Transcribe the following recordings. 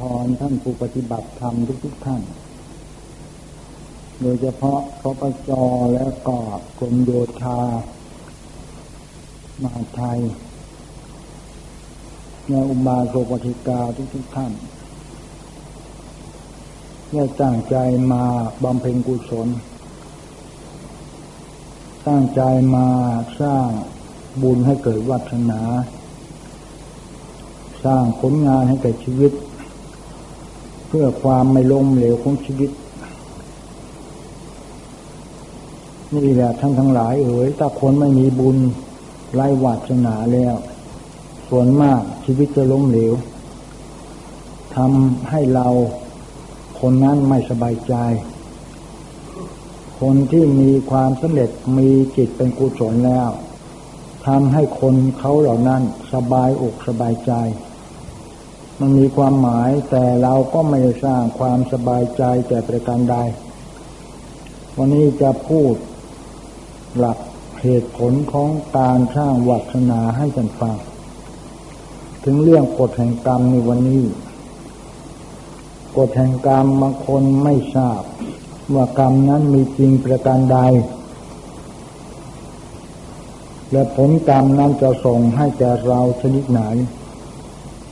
พรท่านผู้ปฏิบัติธรรมทุกๆท่าน โดยเฉพาะพปจและก็กรมโยธา มาไทยในอุมาโสปฏิกาทุกๆท่านได้ตั้งใจมาบำเพ็ญกุศล ตั้งใจมาสร้างบุญให้เกิดวัฒนา สร้างผลงานให้แก่ชีวิต เพื่อความไม่ล้มเหลวของชีวิต นี่แหละท่านทั้งหลายเอ๋ยถ้าคนไม่มีบุญไร้วาสนาแล้ว ส่วนมากชีวิตจะล้มเหลวทำให้เราคนนั้นไม่สบายใจ คนที่มีความสำเร็จมีจิตเป็นกุศลแล้วทำให้คนเขาเหล่านั้นสบายอกสบายใจ มันมีความหมายแต่เราก็ไม่ได้สร้างความสบายใจแต่ประการใด วันนี้จะพูดหลักเหตุผลของการสร้างวัฒนาให้กันฟัง ถึงเรื่องกฎแห่งกรรมในวันนี้กฎแห่งกรรมบางคนไม่ทราบ ว่ากรรมนั้นมีจริงประการใด และผลกรรมนั้นจะส่งให้แก่เราชนิดไหน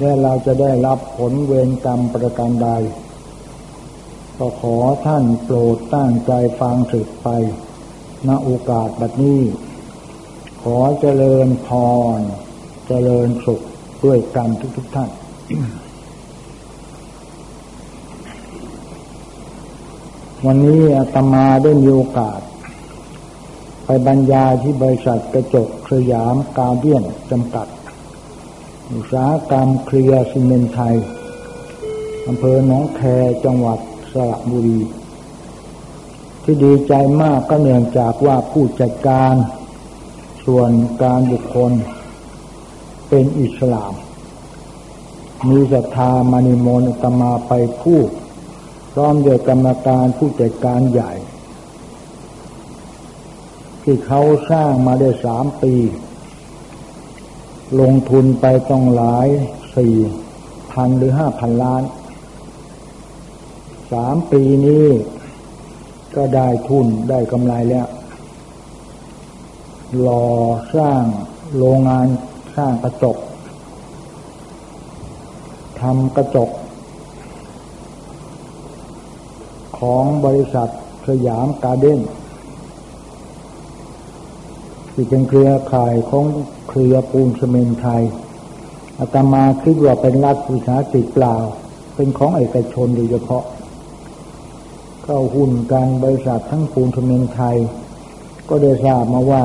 และเราจะได้รับผลเวรกรรมประการใด ก็ขอท่านโปรดตั้งใจฟังสึกไปณโอกาสบัดนี้ ขอเจริญพร เจริญสุขด้วยกันทุกทุกท่าน วันนี้อาตมาได้มีโอกาส ไปบรรยายที่บริษัทกระจกสยามกาเดียนจำกัด อุตสาหกรรมเคลียร์ซีเมนไทยอำเภอหนองแคจังหวัดสระบุรี ที่ดีใจมากก็เนื่องจากว่าผู้จัดการส่วนการบุคคล เป็นอิสลาม มีศรัทธามานิมนตมาไปพูดพร้อมโดยกรรมการผู้จัดการใหญ่ ที่เขาสร้างมาได้สามปี ลงทุนไปต้องหลายสี่พันหรือห้าพันล้าน สามปีนี้ก็ได้ทุนได้กำไรแล้วหล่อสร้างโรงงานสร้างกระจกทำกระจก ของบริษัทสยามการ์เด้นที่เป็นเครือข่ายของ เครือปูนซีเมนไทยอาตมาคิดว่าเป็นรัฐวิสาหกิจเปล่า เป็นของเอกชนโดยเฉพาะ เข้าหุ้นการบริษัททั้งปูนซีเมนไทย ก็ได้ทราบมาว่า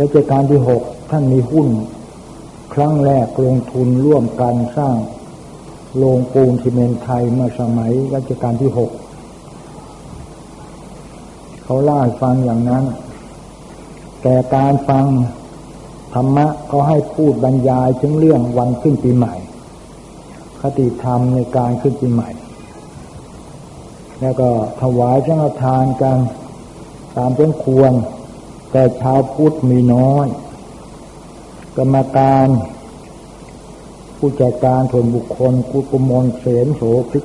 รัชกาลที่หกท่านมีหุ้น ครั้งแรกลงทุนร่วมกันสร้างโรงปูนซีเมนไทยเมื่อสมัยรัชกาลที่หกเขาเล่าฟังอย่างนั้น แต่การฟัง ธรรมะเขาให้พูดบรรยายถึงเรื่องวันขึ้นปีใหม่ คติธรรมในการขึ้นปีใหม่ แล้วก็ถวายสังฆทานกันตามเป็นควร แต่ชาวพุทธมีน้อย กรรมการ ผู้จัดการส่วนบุคคลกุกุมลเสนโสภิก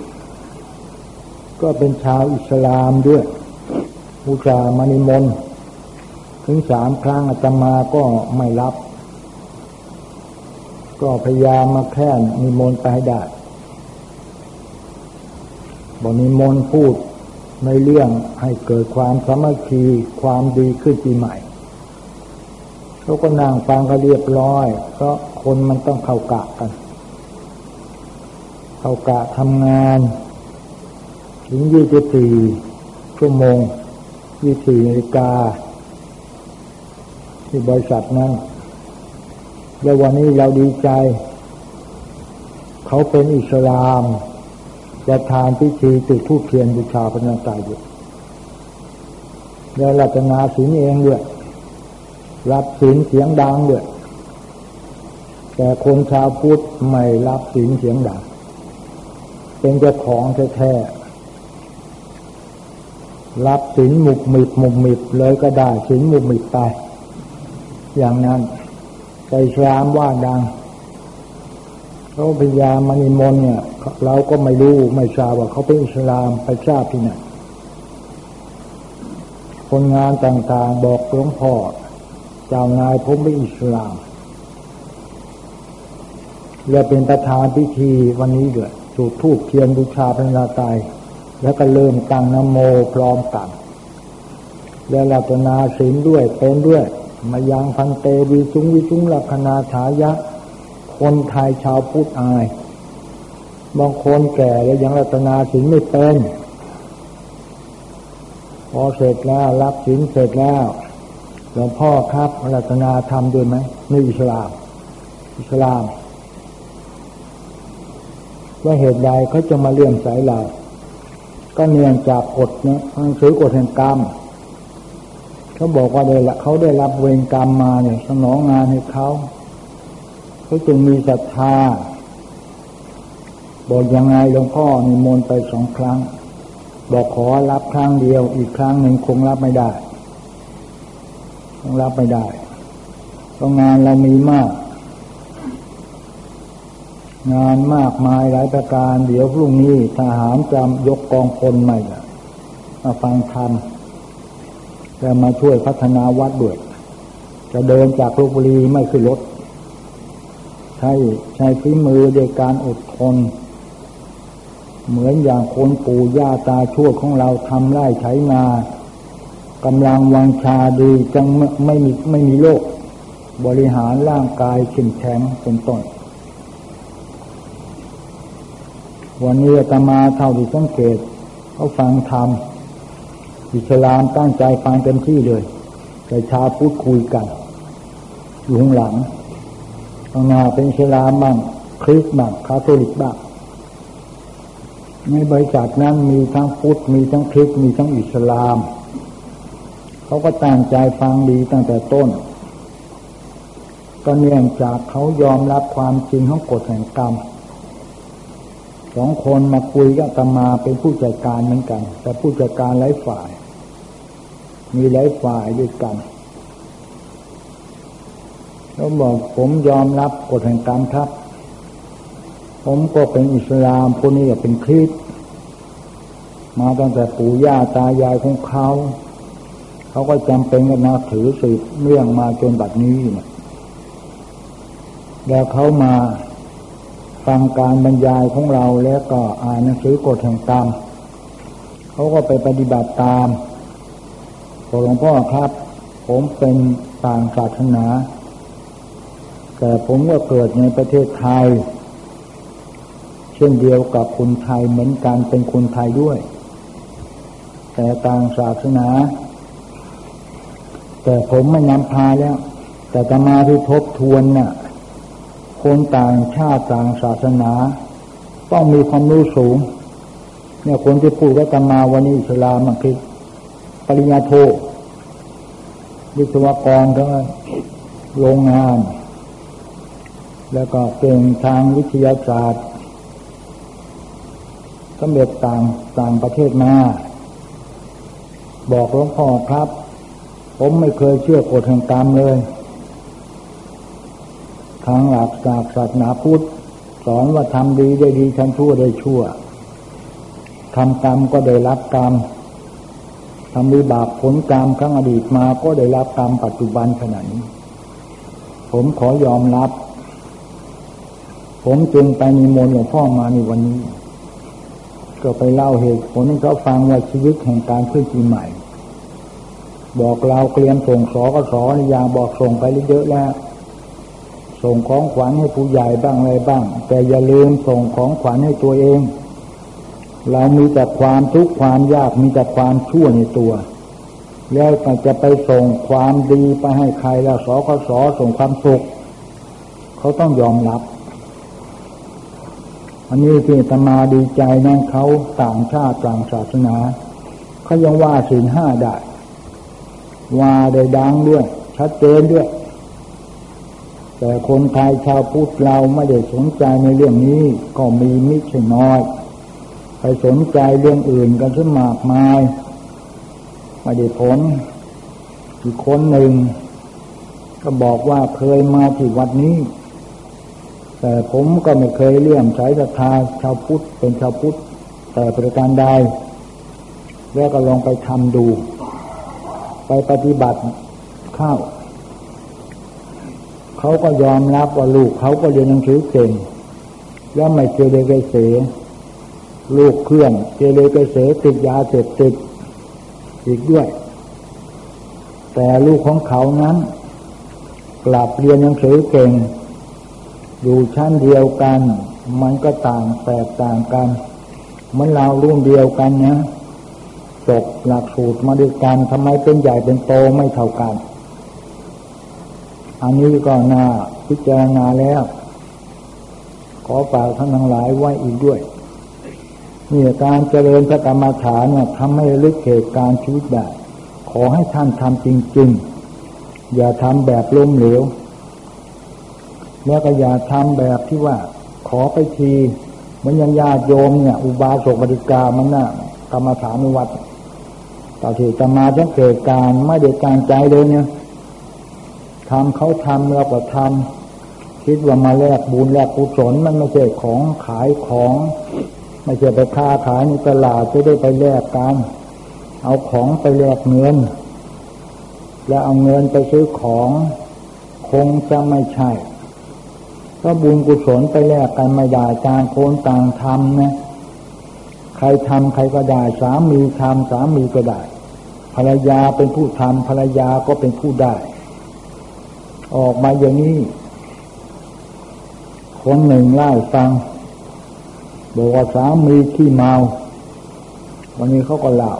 ก็เป็นชาวอิสลามด้วยผู้จามานิมนต์ ถึงสามครั้งอาตมาก็ไม่รับ ก็พยายามมาแค่นิมนต์ไปให้ได้บอกนิมนต์พูดในเรื่องให้เกิดความสามัคคีความดีขึ้นปีใหม่เขาก็นั่งฟังก็เรียบร้อย เพราะคนมันต้องเข้ากะกัน เข้ากะทำงานถึงยี่สิบสี่ชั่วโมงยี่สี่นาฬิกา ที่บริษัทนั้นแล้ววันนี้เราดีใจ เขาเป็นอิสลามจะทานพิธีติดทูกเทียนบูชาพระนาตายอยู่แล้วรัตนาศีลเองด้วยรับศีลเสียงดังด้วยแต่คนชาวพุทธไม่รับศีลเสียงดังเป็นเจ้าของแท้ๆรับศีลหมุกมิบหมุกมิบเลยก็ได้ศีลหมุกมิบไป อย่างนั้นใจสรามว่าดังเขาพยามานิมนต์เนี่ย เราก็ไม่รู้ไม่ทราบว่าเขาเป็นอิสลามไปทราบที่ไหนคนงานต่างๆบอกหลวงพ่อเจ้านายผมเป็นอิสลามและเป็นประธานพิธีวันนี้ด้วยจุดทูบเทียนบูชาพระนาตาย แล้วก็เริ่มตั้งนโมพร้อมกันและรัตนาศีลด้วยเป็นด้วย มายังพันเตวิสุงวิสุงลักนาถายะ คนไทยชาวพุทธอาย บางคนแก่แล้วยังรัตนาศีลไม่เป็น พอเสร็จแล้วรับศีลเสร็จแล้วหลวงพ่อครับรัตนาทำด้วยไหมในอิสลาม อิสลามว่าเหตุใดเขาจะมาเลื่อมใสเรา ก็เนื่องจากกฎเนี่ยหนังสือกฎแห่งกรรม เขาบอกว่าได้ละเขาได้รับเวรกรรมมาเนี่ยสนองงานให้เขาเขาจึงมีศรัทธาบอกยังไงหลวงพ่อนิมนต์ไปสองครั้ง บอกขอรับครั้งเดียว อีกครั้งหนึ่งคงรับไม่ได้คงรับไม่ได้เพราะงานเรามีมาก งานมากมายหลายประการ เดี๋ยวพรุ่งนี้ทหารจะยกกองพลใหม่มาฟังธรรม จะมาช่วยพัฒนาวัดด้วย จะเดินจากลบบุรีไม่ขึ้นรถ ใช้ใช้ฝีมือโดยการอดทน เหมือนอย่างคนปู่ย่าตาชั่วของเราทำไร่ไถนากำลังวังชาดีจังไม่มีไม่มีโรคบริหารร่างกายเข้มแข็งเป็นต้น วันนี้ตมาเท่าที่สังเกตเขาฟังธรรม อิสลามตั้งใจฟังเต็มที่เลย แต่ชาพูดคุยกัน อยู่ข้างหลังข้างหน้าเป็นอิสลามบ้างคริสต์บ้างคาทอลิกบ้างในบริษัทนั้นมีทั้งพุทธมีทั้งคริสต์มีทั้งอิสลาม เขาก็ตั้งใจฟังดีตั้งแต่ต้น ก็เนื่องจากเขายอมรับความจริงของกฎแห่งกรรมสองคนมาคุยกับตมาเป็นผู้จัดการเหมือนกัน แต่ผู้จัดการหลายฝ่าย มีหลายฝ่ายด้วยกันเขาบอกผมยอมรับกฎแห่งกรรมครับ ผมก็เป็นอิสลามคนนี้ก็เป็นคริสมาตั้งแต่ปู่ย่าตายายของเขา เขาก็จำเป็นกันนับถือสืบเรื่องมาจนบัดนี้เนี่ยแล้วเขามาฟังการบรรยายของเราแล้วก็อ่านหนังสือกฎแห่งกรรมเขาก็ไปปฏิบัติตาม หลวงพ่อครับ ผมเป็นต่างศาสนา แต่ผมก็เกิดในประเทศไทย เช่นเดียวกับคนไทยเหมือนกันเป็นคนไทยด้วย แต่ต่างศาสนา แต่ผมไม่นำพาแล้ว แต่จะมาที่ทบทวนน่ะคนต่างชาติต่างศาสนา ต้องมีความรู้สูง เนี่ยคนที่พูดว่าตมาวันนี้อิสลามมันคือ ริญญาโทวิศวกรทั้งโรงงาน แล้วก็เป็นทางวิทยาศาสตร์สำเร็จต่างต่างประเทศมา บอกหลวงพ่อครับ ผมไม่เคยเชื่อกฎแห่งกรรมเลย ทางหลักจากศาสนาพุทธสอนว่าทำดีได้ดีทำชั่วได้ชั่วทำกรรมก็ได้รับกรรม ทำวิบากผลกรรมครั้งอดีตมาก็ได้รับกรรมปัจจุบันขณะนี้ ผมขอยอมรับ ผมจึงไปมีมนหลวงพ่อมาในวันนี้ ก็ไปเล่าเหตุผลให้เขาฟังว่าชีวิตแห่งการขึ้นปีใหม่ บอกเราเตรียมส่งสอกสอในยางบอกส่งไปเยอะแล้วส่งของขวัญให้ผู้ใหญ่บ้างอะไรบ้าง แต่อย่าลืมส่งของขวัญให้ตัวเอง เรามีแต่ความทุกข์ความยากมีแต่ความชั่วในตัว แล้วจะไปส่งความดีไปให้ใครแล้วสอสอส่งความสุขเขาต้องยอมรับ อันนี้ที่ตมาดีใจนั่นเขาต่างชาติต่างศาสนาเขายังว่าสินห้าได้ ว่าได้ดังด้วย ชัดเจนด้วย แต่คนไทยชาวพุทธเราไม่ได้สนใจในเรื่องนี้ ก็มีมิใช่น้อย ไปสนใจเรื่องอื่นกันซะมากมายไม่ได้ผลอีกคนหนึ่ง ก็บอกว่าเคยมาที่วัดนี้ แต่ผมก็ไม่เคยเลี่ยมสายศรัทธาชาวพุทธเป็นชาวพุทธแต่ประการใดแล้วก็ลองไปทำดู ไปปฏิบัติเข้าเขาก็ยอมรับว่าลูกเขาก็เรียนหนังสือเก่งแล้วไม่เกเรเกเส ลูกเครื่องเกเรเกเสติดยาเสพติดอีกด้วย แต่ลูกของเขานั้น กลับเรียนหนังสือเก่ง อยู่ชั้นเดียวกัน มันก็ต่างแตกต่างกันเหมือนเรารุ่นเดียวกันนะจบหลักสูตรมาด้วยกันทำไมเป็นใหญ่เป็นโตไม่เท่ากัน อันนี้ก็น่าพิจารณาแล้ว ขอฝากท่านทั้งหลายไว้อีกด้วย นี่การเจริญพระกรรมฐานเนี่ยทำให้ลึกเหตุการณ์ชีวิตได้ขอให้ท่านทำจริง ๆ อย่าทำแบบล้มเหลว แล้วก็อย่าทำแบบที่ว่า ขอไปทีเหมือนยังญาติโยมเนี่ย อุบาสกบริกามันน่ะกรรมฐานในวัดต่อที่ตมาจะเกิดการไม่เด็ดการใจเลยเนี่ยทำเขาทำเราก็ทำคิดว่ามาแลกบุญแลกกุศลมันไม่ใช่ของขายของ ไม่ใช่ไปค้าขายในตลาดจะได้ไปแลกกัน เอาของไปแลกเงิน แล้วเอาเงินไปซื้อของ คงจะไม่ใช่ ก็บุญกุศลไปแลกกันไม่ได้จางโคนต่างทำนะ ใครทำใครก็ได้สามีทำสามีก็ได้ ภรรยาเป็นผู้ทำภรรยาก็เป็นผู้ได้ ออกมาอย่างนี้คนหนึ่งไล่ฟัง บอกว่าสามีที่เมาวันนี้เขาก็เล่า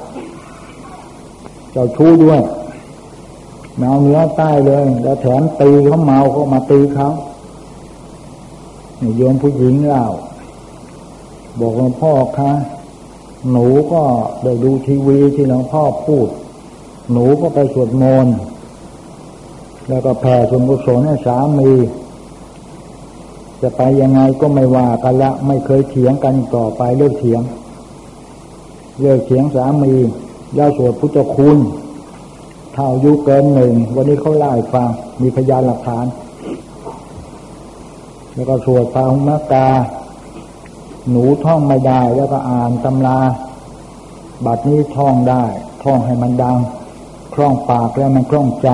เจ้าชู้ด้วยเมาเนื้อใต้เลย แล้วแถมตีเขาเมาเขามาตีเขาโยมผู้หญิงเล่า บอกหลวงพ่อคะหนูก็ได้ดูทีวีที่หลวงพ่อพูด หนูก็ไปสวดมนต์แล้วก็แผ่ส่วนกุศลให้สามี จะไปยังไงก็ไม่ว่ากันละ ไม่เคยเถียงกันต่อไปเลิกเถียง เลิกเถียงสามีย่าสวดพุทธคุณเท่ายุเกินหนึ่ง วันนี้เขาไล่ฟัง มีพยานหลักฐาน แล้วก็สวดพาหุมกา หนูท่องไม่ได้ แล้วก็อ่านตำราบัดนี้ท่องได้ ท่องให้มันดัง คล่องปากแล้วมันคล่องใจ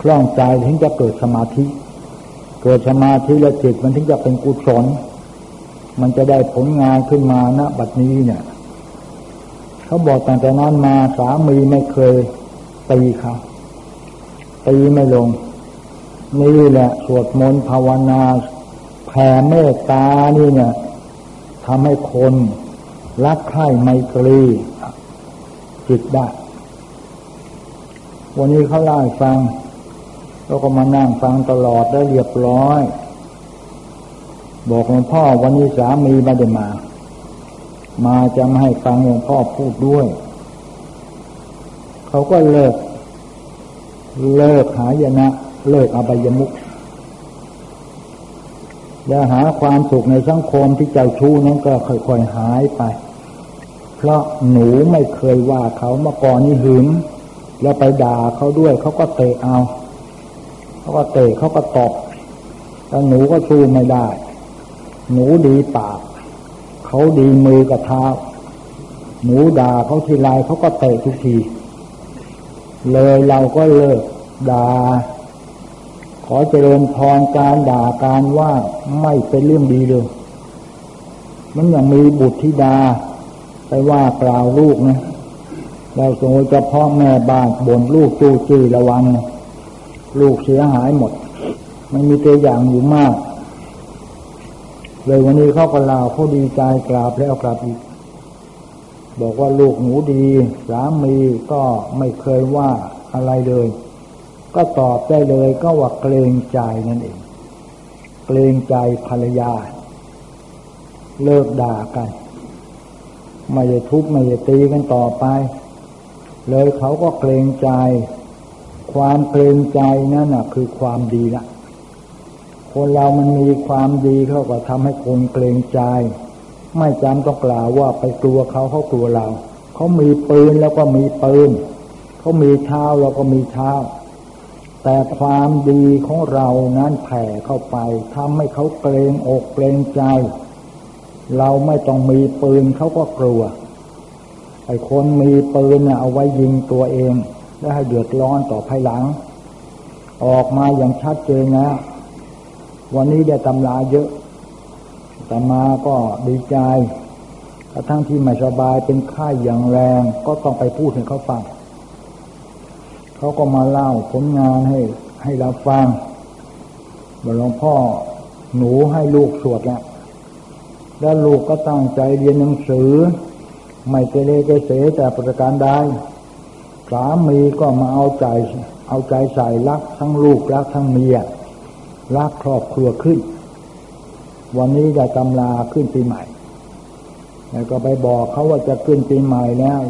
คล่องใจถึงจะเกิดสมาธิ เกิดสมาธิแล้วจิตมันถึงจะเป็นกุศล มันจะได้ผลงานขึ้นมาณบัดนี้เนี่ย เขาบอกตั้งแต่นั้นมาสามีไม่เคยตีเขาตีไม่ลง นี่แหละสวดมนต์ภาวนาแผ่เมตตานี่เนี่ยทำให้คนรักใคร่ไมตรีจิตได้ วันนี้เขาเล่าให้ฟัง เราก็มานั่งฟังตลอดได้เรียบร้อย บอกหลวงพ่อวันนี้สามีไม่ได้มา มาจะมาให้ฟังหลวงพ่อพูดด้วย เขาก็เลิก เลิกหายนะ เลิกอบายมุขอย่าหาความสุขในสังคมที่เจ้าชู้นั้นก็ค่อยๆหายไป เพราะหนูไม่เคยว่าเขามาก่อนนี่หึงแล้วไปด่าเขาด้วยเขาก็เตะเอา เขาก็เตะเขาก็ตบแล้วหนูก็สู้ไม่ได้ หนูดีปาก เขาดีมือกับเท้า หนูด่าเขาทีไรเขาก็เตะทุกที เลยเราก็เลิกด่า ขอเจริญพรการด่าการว่าไม่เป็นเรื่องดีเลย มันยังมีบุตรธิดา ไปว่ากล่าวลูกนะเราสมมติจะพ่อแม่บ้านบ่นลูกจู้จี้ระวังนะ ลูกเสียหายหมด มันมีตัวอย่างอยู่มาก เลยวันนี้เขาก็ลาวเขาดีใจกราบแล้วกราบอีก บอกว่าลูกหนูดีสามีก็ไม่เคยว่าอะไรเลย ก็ตอบได้เลยก็ว่าเกรงใจนั่นเอง เกรงใจภรรยา เลิกด่ากัน ไม่ได้ทุบไม่ได้ตีกันต่อไป เลยเขาก็เกรงใจ ความเกรงใจนั่นน่ะ คือความดีละคนเรามันมีความดีเขาก็ทำให้คนเกรงใจ ไม่จำต้องกล่าวว่าไปกลัวเขาเขากลัวเรา เขามีปืนแล้วก็มีปืน เขามีเท้าเราก็มีเท้า แต่ความดีของเรานั้นแผ่เข้าไปทำให้เขาเกรงอกเกรงใจ เราไม่ต้องมีปืนเขาก็กลัวไอ้คนมีปืนเอาไว้ยิงตัวเอง และให้เดือดร้อนต่อภายหลัง ออกมาอย่างชัดเจนนะ วันนี้ได้ตำราเยอะตมาก็ดีใจกระทั่งที่ไม่สบายเป็นไข้อย่างแรง ก็ต้องไปพูดให้เขาฟังเขาก็มาเล่าผลงานให้ให้เราฟังบอกหลวงพ่อหนูให้ลูกสวดแล้ว แล้วลูกก็ตั้งใจเรียนหนังสือ ไม่เกเรเกเสแต่ประการใด สามีก็มาเอาใจ เอาใจใส่รักทั้งลูกรักทั้งเมียรักครอบครัวขึ้น วันนี้จะตำลาขึ้นปีใหม่ แล้วก็ไปบอกเขาว่าจะขึ้นปีใหม่แล้ว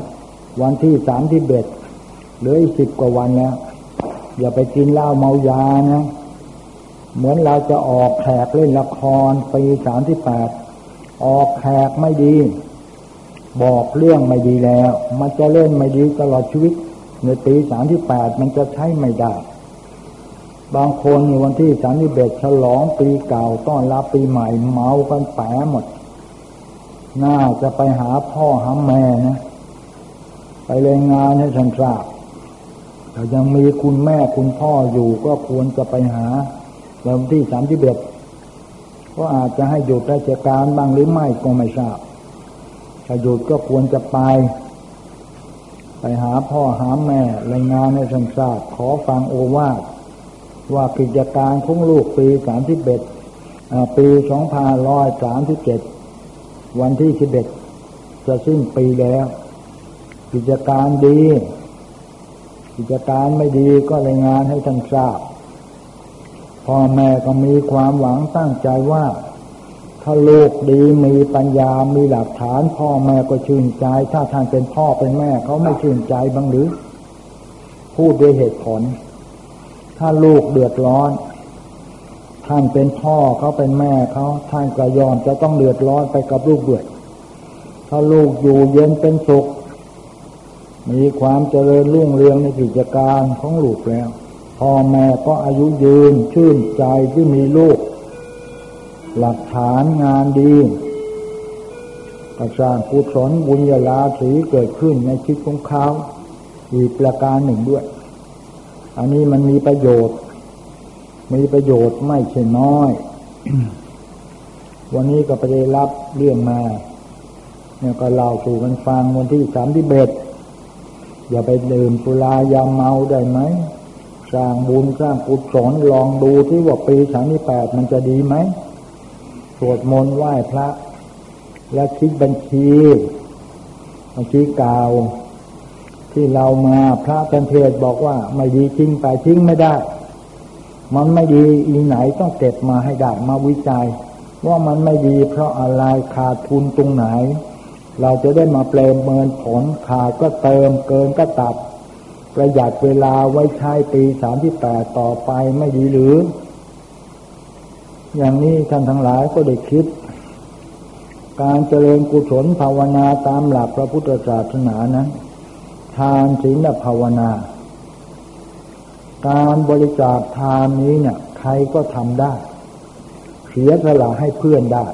วันที่สามที่เบ็ดเหลืออีกสิบกว่าวันแล้วอย่าไปกินเหล้าเมายานะ เหมือนเราจะออกแขกเล่นละครปีสามที่แปดออกแขกไม่ดี บอกเรื่องไม่ดีแล้ว มันจะเล่นไม่ดีตลอดชีวิต ในปีสามที่แปดมันจะใช้ไม่ได้ บางคนในวันที่สามที่เบ็ดฉลองปีเก่าต้อนรับปีใหม่เมากันแปะหมด น่าจะไปหาพ่อหาแม่นะ ไปรายงานให้ท่านทราบถ้ายังมีคุณแม่คุณพ่ออยู่ก็ควรจะไปหาวันที่สามที่เบ็ดก็อาจจะให้หยุดราชการบ้างหรือไม่ก็ไม่ทราบถ้าหยุดก็ควรจะไป ไปหาพ่อหาแม่รายงานให้ท่านทราบขอฟังโอวาทว่ากิจการของลูกปีสามที่เบ็ดปีสองพันร้อยสามที่เจ็ดวันที่สิบเอ็ดจะสิ้นปีแล้ว กิจการดี กิจการไม่ดีก็รายงานให้ท่านทราบพ่อแม่ก็มีความหวังตั้งใจว่า ถ้าลูกดีมีปัญญา มีหลักฐาน พ่อแม่ก็ชื่นใจ ถ้าท่านเป็นพ่อเป็นแม่เขาไม่ชื่นใจบ้างหรือ พูดด้วยเหตุผล ถ้าลูกเดือดร้อน ท่านเป็นพ่อเขาเป็นแม่เขาท่านก็ยอมจะต้องเดือดร้อนไปกับลูกด้วยถ้าลูกอยู่เย็นเป็นสุข มีความเจริญรุ่งเรืองในกิจการของลูกแล้ว พ่อแม่ก็อายุยืนชื่นใจที่มีลูก หลักฐานงานดีกระสร้างกุศลบุญญาลาสีเกิดขึ้นในชีวิตของเขาอีกประการหนึ่งด้วย อันนี้มันมีประโยชน์ มีประโยชน์ไม่ใช่น้อย วันนี้ก็ไปได้รับเรื่องมา เนี่ยก็เล่าสู่กันฟังวันที่สามที่เบ็ดอย่าไปดื่มสุรายาเมาได้ไหม สร้างบุญสร้างกุศลลองดูที่ว่าปีสามที่แปดมันจะดีไหม สวดมนต์ไหว้พระ และคิดบัญชีบัญชีเก่าที่เรามาพระเป็นเทศบอกว่า ไม่ดีจริงไปทิ้งไม่ได้ มันไม่ดีอีไหนต้องเก็บมาให้ได้มาวิจัย ว่ามันไม่ดีเพราะอะไรขาดทุนตรงไหน เราจะได้มาเปลมเมินผลขาดก็เติมเกินก็ตัด ประหยัดเวลาไว้ใช้ปีสามที่แปดต่อไปไม่ดีหรือ อย่างนี้ท่านทั้งหลายก็ได้คิด การเจริญกุศลภาวนาตามหลักพระพุทธศาสนานั้นทานศีลภาวนา การบริจาคทานนี้เนี่ยใครก็ทำได้ เสียสละให้เพื่อนได้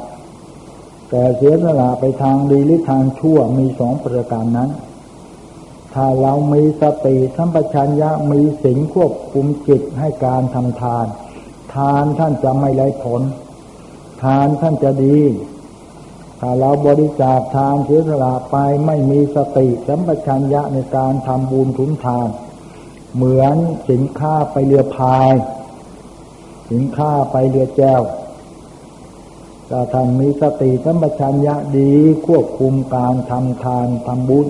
แต่เสียสละไปทางดีหรือทางชั่วมีสองประการนั้น ถ้าเรามีสติสัมปชัญญะมีสิ่งควบคุมจิตให้การทำทาน ทานท่านจะไม่ไร้ผล ทานท่านจะดี ถ้าเราบริจาคทานเสียสละไปไม่มีสติสัมปชัญญะในการทำบุญทุนทาน เหมือนสินค้าไปเรือพาย สินค้าไปเรือแจวถ้าท่านมีสติสัมปชัญญะดีควบคุมการทำทานทำบุญ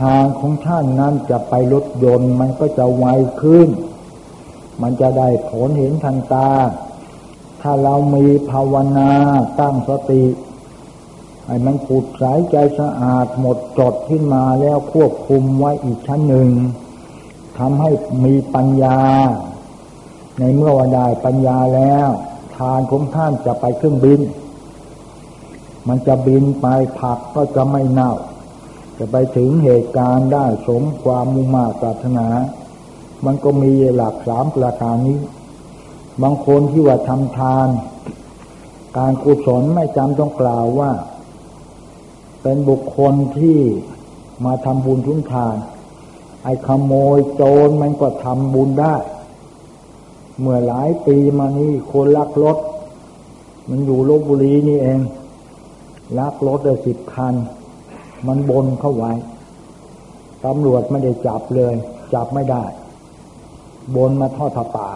ทางของท่านนั้นจะไปรถยนต์มันก็จะไวขึ้น มันจะได้ผลเห็นทันตา ถ้าเรามีภาวนาตั้งสติให้มันผุดสายใจสะอาดหมดจดขึ้นมาแล้วควบคุมไว้อีกชั้นหนึ่งทำให้มีปัญญา ในเมื่อว่าได้ปัญญาแล้ว ทานของท่านจะไปเครื่องบิน มันจะบินไปผักก็จะไม่เน่า จะไปถึงเหตุการณ์ได้สมความมุ่งมาตรารถนา มันก็มีหลักสามประการนี้ บางคนที่ว่าทำทาน การกุศลไม่จำต้องกล่าวว่า เป็นบุคคลที่มาทำบุญทุนทาน ไอ้ขโมยโจรมันก็ทำบุญได้ เมื่อหลายปีมานี้คนลักรถ มันอยู่ลบบุรีนี่เอง ลักรถได้สิบคัน มันบนเข้าไว้ตำรวจไม่ได้จับเลย จับไม่ได้ บนมาทอดผ้าป่า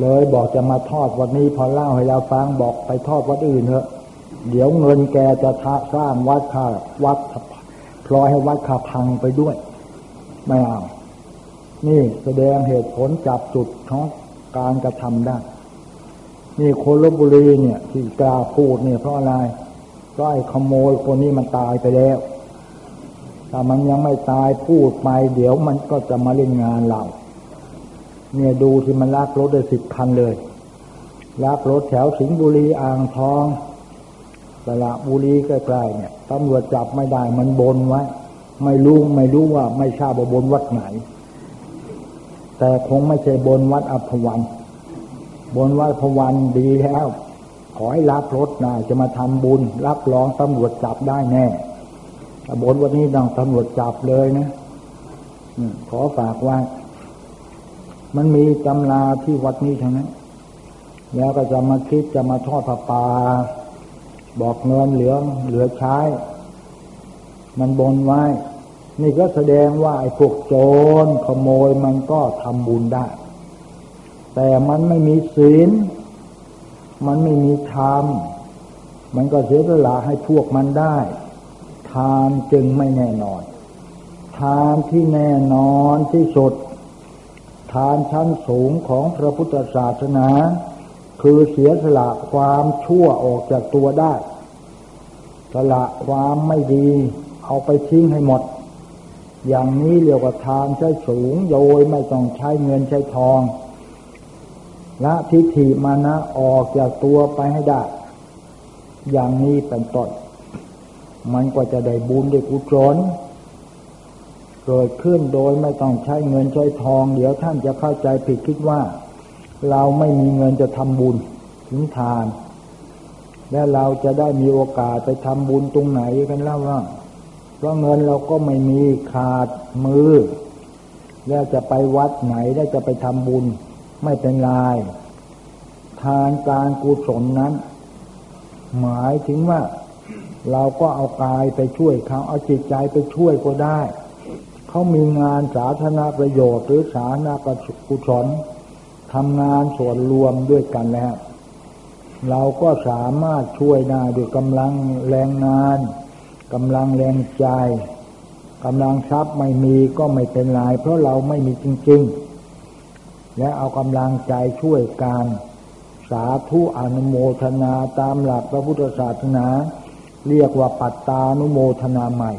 เลยบอกจะมาทอดวันนี้พอเล่าให้เราฟังบอกไปทอดวัดอื่นเถอะ เดี๋ยวเงินแกจะทะสร้างวัดค่าวัดพลอยให้วัดค่าพังไปด้วยไม่เอานี่แสดงเหตุผลจับจุดท้องการกระทำได้ นี่โคลบุรีเนี่ย ที่กล้าพูดเนี่ยเพราะอะไรเพราะไอ้ขโมยคนนี้มันตายไปแล้ว ถ้ามันยังไม่ตายพูดไป เดี๋ยวมันก็จะมาเล่นงานเรา เนี่ยดูที่มันลากรถได้สิบคันเลยลากรถแถวสิงห์บุรีอ่างทองสระบุรีใกล้ๆเนี่ยตำรวจจับไม่ได้มันบนไว้ ไม่รู้ไม่รู้ว่า ไม่ทราบว่าบนวัดไหน แต่คงไม่ใช่บนวัดอัพวัน บนวัดพวันดีแล้ว ขอให้รับรถนะจะมาทำบุญ รับรองตำรวจจับได้แน่ บนวันนี้ดังตำรวจจับเลยนะขอฝากไว่ามันมีตำราที่วัดนี้ทั้งนั้น แล้วก็จะมาคิดจะมาทอดผ้าป่าบอกเงินเหลือเหลือใช้ มันบนไว้ นี่ก็แสดงว่าไอ้พวกโจรขโมยมันก็ทำบุญได้ แต่มันไม่มีศีล มันไม่มีธรรม มันก็เสียสละให้พวกมันได้ ทานจึงไม่แน่นอน ทานที่แน่นอนที่สุด ทานชั้นสูงของพระพุทธศาสนา คือเสียสละความชั่วออกจากตัวได้ สละความไม่ดี เอาไปทิ้งให้หมด อย่างนี้เรียกว่าทานใช้สูงโดยไม่ต้องใช้เงินใช้ทองละทิฏฐิมานะออกจากตัวไปให้ได้ อย่างนี้เป็นต้น มันก็จะได้บุญได้กุศลเกิดขึ้นโดยไม่ต้องใช้เงินใช้ทอง เดี๋ยวท่านจะเข้าใจผิดคิดว่า เราไม่มีเงินจะทำบุญถึงทาน และเราจะได้มีโอกาสไปทำบุญตรงไหนกันเล่าว่าเพราะเงินเราก็ไม่มีขาดมือ แล้วจะไปวัดไหนได้จะไปทำบุญไม่เป็นไรทานการกุศลนั้น หมายถึงว่า เราก็เอากายไปช่วยเขาเอาจิตใจไปช่วยก็ได้ เขามีงานสาธารณประโยชน์หรือสาธารณกุศลทำงานส่วนรวมด้วยกันแล้ว เราก็สามารถช่วยได้ด้วยกำลังแรงงานกำลังแรงใจกำลังทรัพย์ไม่มีก็ไม่เป็นไรเพราะเราไม่มีจริง ๆ และเอากำลังใจช่วยการสาธุอนุโมทนาตามหลักพระพุทธศาสนา เรียกว่าปัตตานุโมทนาใหม่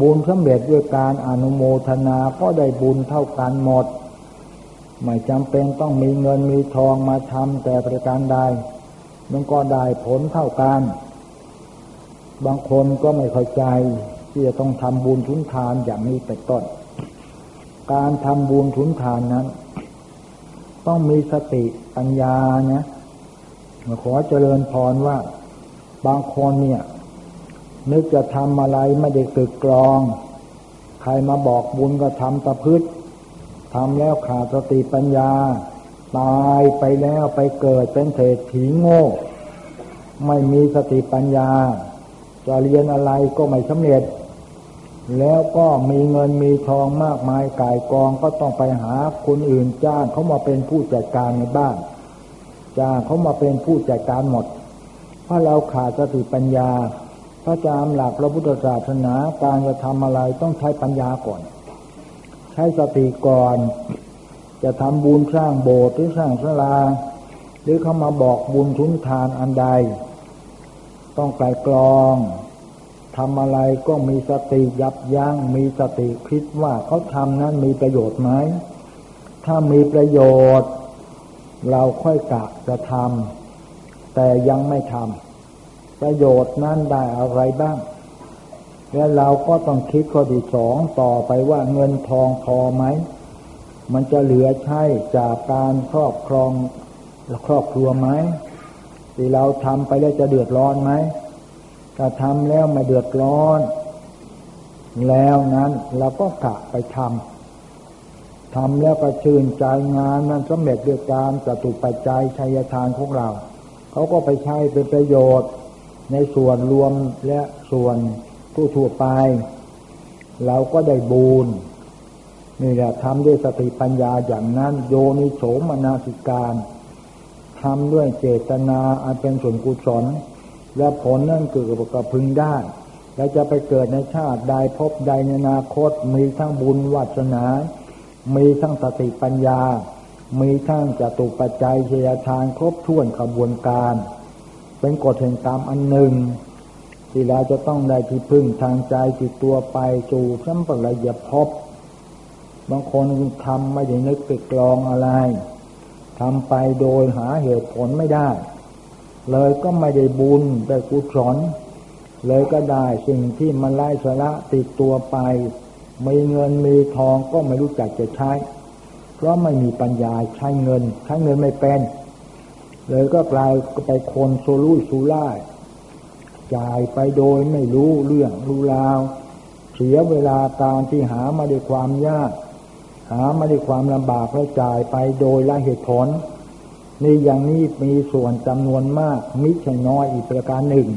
บุญสำเร็จด้วยการอนุโมทนาก็ได้บุญเท่ากันหมด ไม่จำเป็นต้องมีเงินมีทองมาทำแต่ประการใดมันก็ได้ผลเท่ากัน บางคนก็ไม่เข้าใจ ที่จะต้องทำบุญทุนทานอย่างนี้เป็นต้น การทำบุญทุนทานนั้น ต้องมีสติปัญญานะขอเจริญพรว่า บางคนเนี่ย นึกจะทำอะไรไม่ได้ตึกกรอง ใครมาบอกบุญก็ทำตะพืชทำแล้วขาดสติปัญญา ตายไปแล้วไปเกิดเป็นเศรษฐีโง่ ไม่มีสติปัญญา จะเรียนอะไรก็ไม่สำเร็จ แล้วก็มีเงินมีทองมากมายกายกองก็ต้องไปหาคนอื่นจ้างเขามาเป็นผู้จัดการในบ้านจ้างเขามาเป็นผู้จัดการหมด เพราะเราขาดสติปัญญา พระจามหลักพระพุทธศาสนาการจะทำอะไรต้องใช้ปัญญาก่อน ใช้สติก่อน จะทำบุญสร้างโบสถ์หรือสร้างศาลาหรือเขามาบอกบุญทุนทานอันใด ต้องไกลกรองทำอะไรก็มีสติยับยัง้งมีสติคิดว่าเขาทำนั้นมีประโยชน์ไหม ถ้ามีประโยชน์ เราค่อยกะจะทำ แต่ยังไม่ทำประโยชน์นั้นได้อะไรบ้าง แล้วเราก็ต้องคิดข้อที่สองต่อไปว่าเงินทองพอไหม มันจะเหลือใช้จากการครอบครองครอบครัวไหมที่เราทำไปแล้วจะเดือดร้อนไหมถ้าทำแล้วไม่เดือดร้อน แล้วนั้นเราก็กะไปทำทำแล้วก็ชื่นใจงานนั้นสำเร็จด้วยการจตุปัจจัยชัยทานของเรา เขาก็ไปใช้เป็นประโยชน์ ในส่วนรวมและส่วนทั่วทั่วไป เราก็ได้บูญนี่แหละทำด้วยสติปัญญาอย่างนั้น โยนิโสมนาสิการทำด้วยเจตนาอันเป็นส่วนกุศลและผลนั่นเกิดกับพึงได้และจะไปเกิดในชาติใดพบใดในอนาคตมีทั้งบุญวัฒนา มีทั้งสติปัญญา มีทั้งจะตุปัจจัยเชียทานครบถ้วนขบวนการ เป็นกฎแห่งกรรมอันหนึ่ง ที่เราจะต้องได้ที่พึ่งทางใจจิตตัวไปสู่สัมปรายภพบางคนทำไม่ได้นึกไปกลองอะไรทำไปโดยหาเหตุผลไม่ได้ เลยก็ไม่ได้บุญได้กุศลเลยก็ได้สิ่งที่มันไล่สาระติดตัวไปมีเงินมีทองก็ไม่รู้จักจะใช้ เพราะไม่มีปัญญาใช้เงิน ใช้เงินไม่เป็น เลยก็กลายไปคนโซลุยสูล่าจ่ายไปโดยไม่รู้เรื่องรู้ราว เสียเวลาการที่หามาด้วยความยาก หาม่ได้วยความลำบากแล้วจ่ายไปโดยละเหตุผลนี่อย่างนี้มีส่วนจำนวนมาก มิใช่น้อยอีกประการหนึ่ง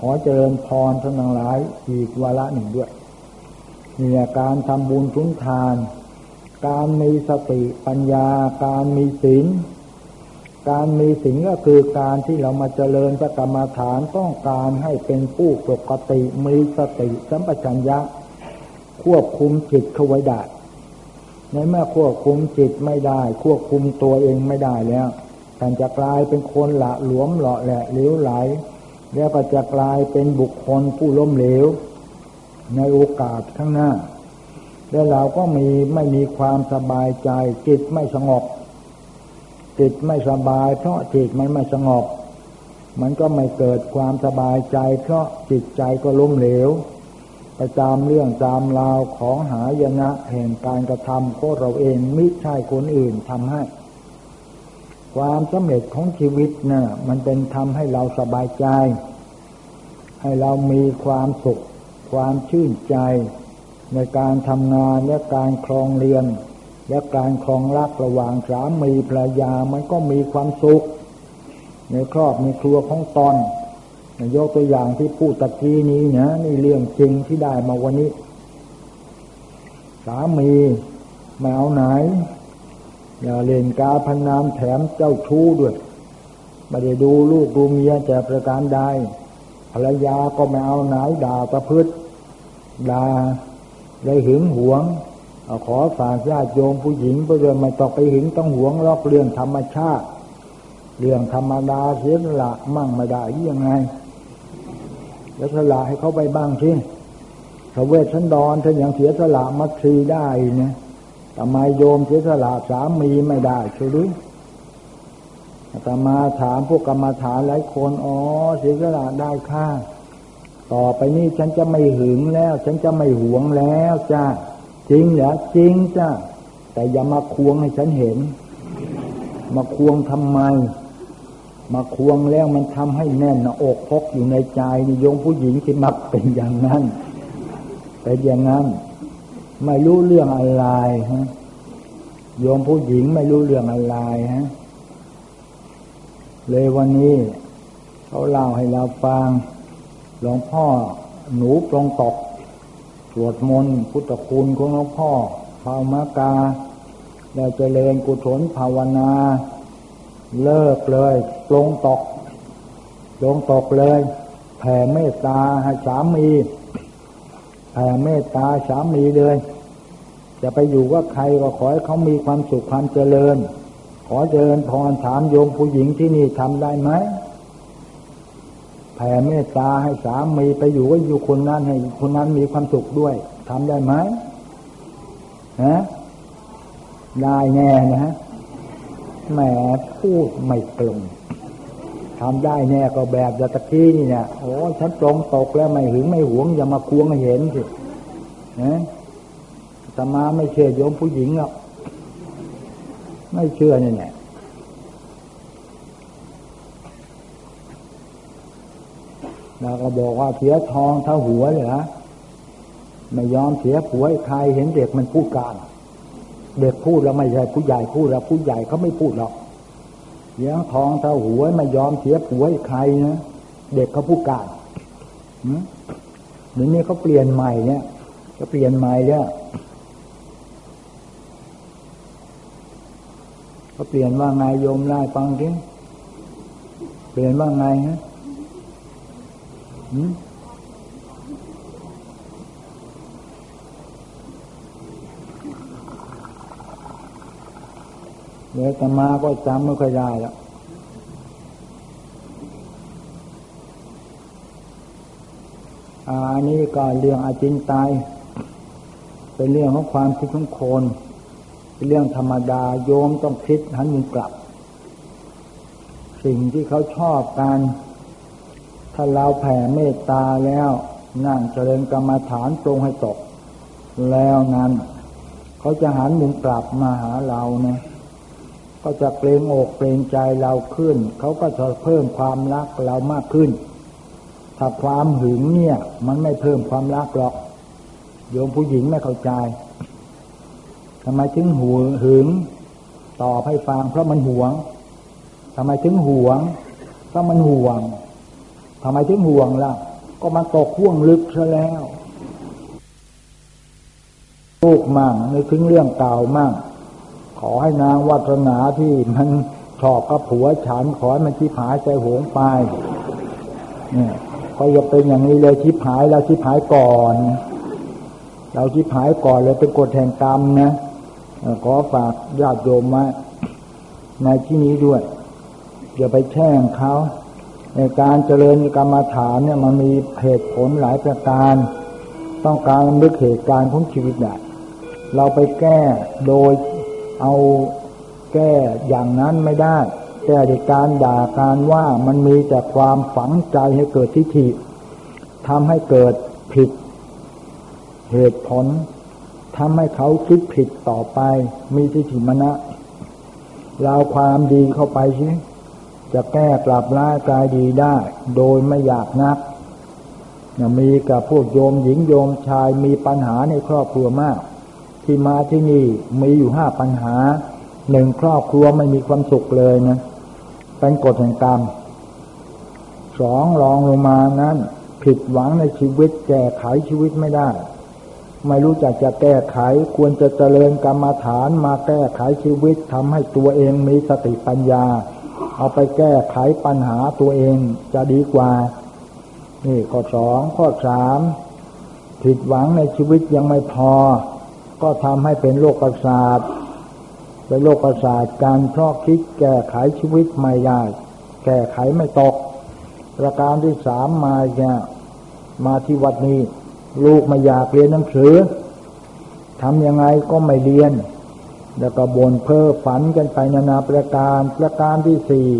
ขอเจริญพรท่านทั้งหลายอีกวาระหนึ่งด้วยเนี่ยการทำบุญทุนทาน การมีสติปัญญา การมีศีลการมีศีลก็คือการที่เรามาเจริญพระกรรมฐานต้องการให้เป็นผู้ปกติมีสติสัมปชัญญะ ควบคุมจิตเข้าไว้ได้ในเมื่อควบคุมจิตไม่ได้ ควบคุมตัวเองไม่ได้แล้วท่านจะกลายเป็นคนละหลวมหล่อแหละเลี้ยวไหล แล้วก็จะกลายเป็นบุคคลผู้ล้มเหลว ในโอกาสข้างหน้า แล้วเราก็มีไม่มีความสบายใจ จิตไม่สงบจิตไม่สบาย เพราะจิตมันไม่สงบมันก็ไม่เกิดความสบายใจ เพราะจิตใจก็ล้มเหลวไปตามเรื่องตามราวของหายนะแห่งการกระทำของเราเองมิใช่คนอื่นทำให้ ความสำเร็จของชีวิตนะ่ะมันเป็นทำให้เราสบายใจ ให้เรามีความสุข ความชื่นใจ ในการทำงานและการครองเรือน และการครองรักระหว่างสามีภรรยามันก็มีความสุข ในครอบในครัวของตอนยกตัวอย่างที่พูดตะกี้นี้นะนี่เรื่องจริงที่ได้มาวันนี้ สามีไม่เอาไหน อย่าเล่นกาพนามแถมเจ้าชู้ด้วยไม่ได้ดูลูกดูเมียแต่ประการใดภรรยาก็ไม่เอาไหนด่าประพฤติด่า เลยหึงหวงขอฝากญาติโยมผู้หญิงเพื่อไม่ต้องไปหึงต้องหวงลอกเรื่องธรรมชาติ เรื่องธรรมดาเสียละมั่งไม่ได้ยังไงแล้วสละให้เขาไปบ้างสิพระเวชชันดรท่านยังเสียสละมัตสีได้เนี่ยทำไมโยมเสียสละสามีไม่ได้ช่หรือแต่มาถามพวกกรรมฐานหลายคนอ๋อเสียสละได้ค่า ต่อไปนี้ฉันจะไม่หึงแล้ว ฉันจะไม่หวงแล้วจ้าจริงเหรอจริงจ้าแต่อย่ามาควงให้ฉันเห็น มาควงทำไม มาควงแล้วมันทำให้แน่นอกพกอยู่ในใจนิยงผู้หญิงที่มักเป็นอย่างนั้นเป็นอย่างนั้นไม่รู้เรื่องอะไรฮะโยมผู้หญิงไม่รู้เรื่องอะไรฮะเลยวันนี้เขาเล่าให้เราฟัง หลวงพ่อหนูปรงตกสวดมนต์พุทธคุณของหลวงพ่อภาวมากาแล้เจริญกุศลภาวนา เลิกเลยปลงตกลงตกเลย แผ่เมตตาให้สามี แผ่เมตตาสามีเลย จะไปอยู่ว่าใครก็ขอให้เขามีความสุขความเจริญ ขอเจริญพรถามโยมผู้หญิงที่นี่ทำได้ไหม แผ่เมตตาให้สามีไปอยู่ว่าอยู่คนนั้นให้คนนั้นมีความสุขด้วยทำได้ไหมฮะได้แน่นะฮะแหมพูดไม่ตรงทำได้แน่ก็แบบจะตะกี้นี่เนี่ยโอ้ฉันตรงตกแล้วไม่หึงไม่หวงอย่ามาควงให้เห็นสินะตมาไม่เชื่อโยมผู้หญิงหรอกไม่เชื่อนี่แหละ แล้วก็บอกว่าเสียทองเท่าหัวเลยฮะไม่ยอมเสียผัวใครเห็นเด็กมันพูดการเด็กพูดแล้วไม่ใช่ผู้ใหญ่พูดแล้วผู้ใหญ่เขาไม่พูดหรอกเสียทองเท่าหัวไม่ยอมเสียผัวใครนะเด็กเขาพูดการหรือนี่เขาเปลี่ยนใหม่เนี่ยก็เปลี่ยนใหม่เนี่ยเขาเปลี่ยนว่าไงโยมไล่ฟังทีเปลี่ยนว่าไงฮะ เดี๋ยวจะมาก็จำไม่ค่อยได้แล้วอันนี้ก็เรื่องอาจินตาย เป็นเรื่องของความคิดของคน เป็นเรื่องธรรมดาโยมต้องคิดหันมุมกลับ สิ่งที่เขาชอบกัน ถ้าเราแผ่เมตตาแล้ว นั่งเจริญกรรมฐานตรงให้ตก แล้วนั้น เขาจะหันมุมกลับมาหาเราเนี่ยก็จะเกรงอกเกรงใจเราขึ้น เขาก็จะเพิ่มความรักเรามากขึ้น ถ้าความหึงเนี่ย มันไม่เพิ่มความรักหรอกโยมผู้หญิงไม่เข้าใจทำไมถึงหวหึงตอบให้ฟังเพราะมันหวงทำไมถึงหวงเพราะมันห่วง ทำไมถึงห่วงล่ะ ก็มาตกห่วงลึกซะแล้วลูกมั่งนึกถึงเรื่องเก่ามั่ง ขอให้นางวัฒนาที่มันชอบกับผัวฉันขอให้มันชิบหายใจหวงไปเนี่ยก็อย่าเป็นอย่างนี้เลยชิบหายเราชิบหายก่อน เราชิบหายก่อนเลยเป็นกฎแห่งกรรมนะขอฝากญาติโยมมาในที่นี้ด้วยอย่าไปแช่งเขา ในการเจริญกรรมฐานเนี่ยมันมีเหตุผลหลายประการ ต้องการนึกเหตุการณ์ของชีวิตได้เราไปแก้โดยเอาแก้อย่างนั้นไม่ได้ แก้ด้วยการด่าการว่ามันมีแต่ความฝังใจให้เกิดทิฏฐิทำให้เกิดผิด เหตุผลทำให้เขาคิดผิดต่อไป มีทิฏฐิมณะเราความดีเข้าไปใช่ไหม จะแก้กลับร้ายกายดีได้ โดยไม่อยากนักมีกับพวกโยมหญิงโยมชายมีปัญหาในครอบครัวมาก ที่มาที่นี่มีอยู่ห้าปัญหาหนึ่งครอบครัวไม่มีความสุขเลยนะเป็นกฎแห่งกรรมสองรองลงมานั้น ผิดหวังในชีวิตแก้ไขชีวิตไม่ได้ ไม่รู้จักจะแก้ไขควรจะเจริญกรรมฐานมาแก้ไขชีวิตทำให้ตัวเองมีสติปัญญา เอาไปแก้ไขปัญหาตัวเองจะดีกว่า นี่ข้อสองข้อสามผิดหวังในชีวิตยังไม่พอ ก็ทำให้เป็นโรคประสาทเป็นโรคประสาทการเพราะคิดแก้ไขชีวิตไม่ได้แก้ไขไม่ตก ประการที่สามมาเนี่ยมาที่วัดนี้ ลูกไม่อยากเรียนหนังสือทำยังไงก็ไม่เรียน แล้วก็บนเพ้อฝันกันไปนานาประการประการที่สี่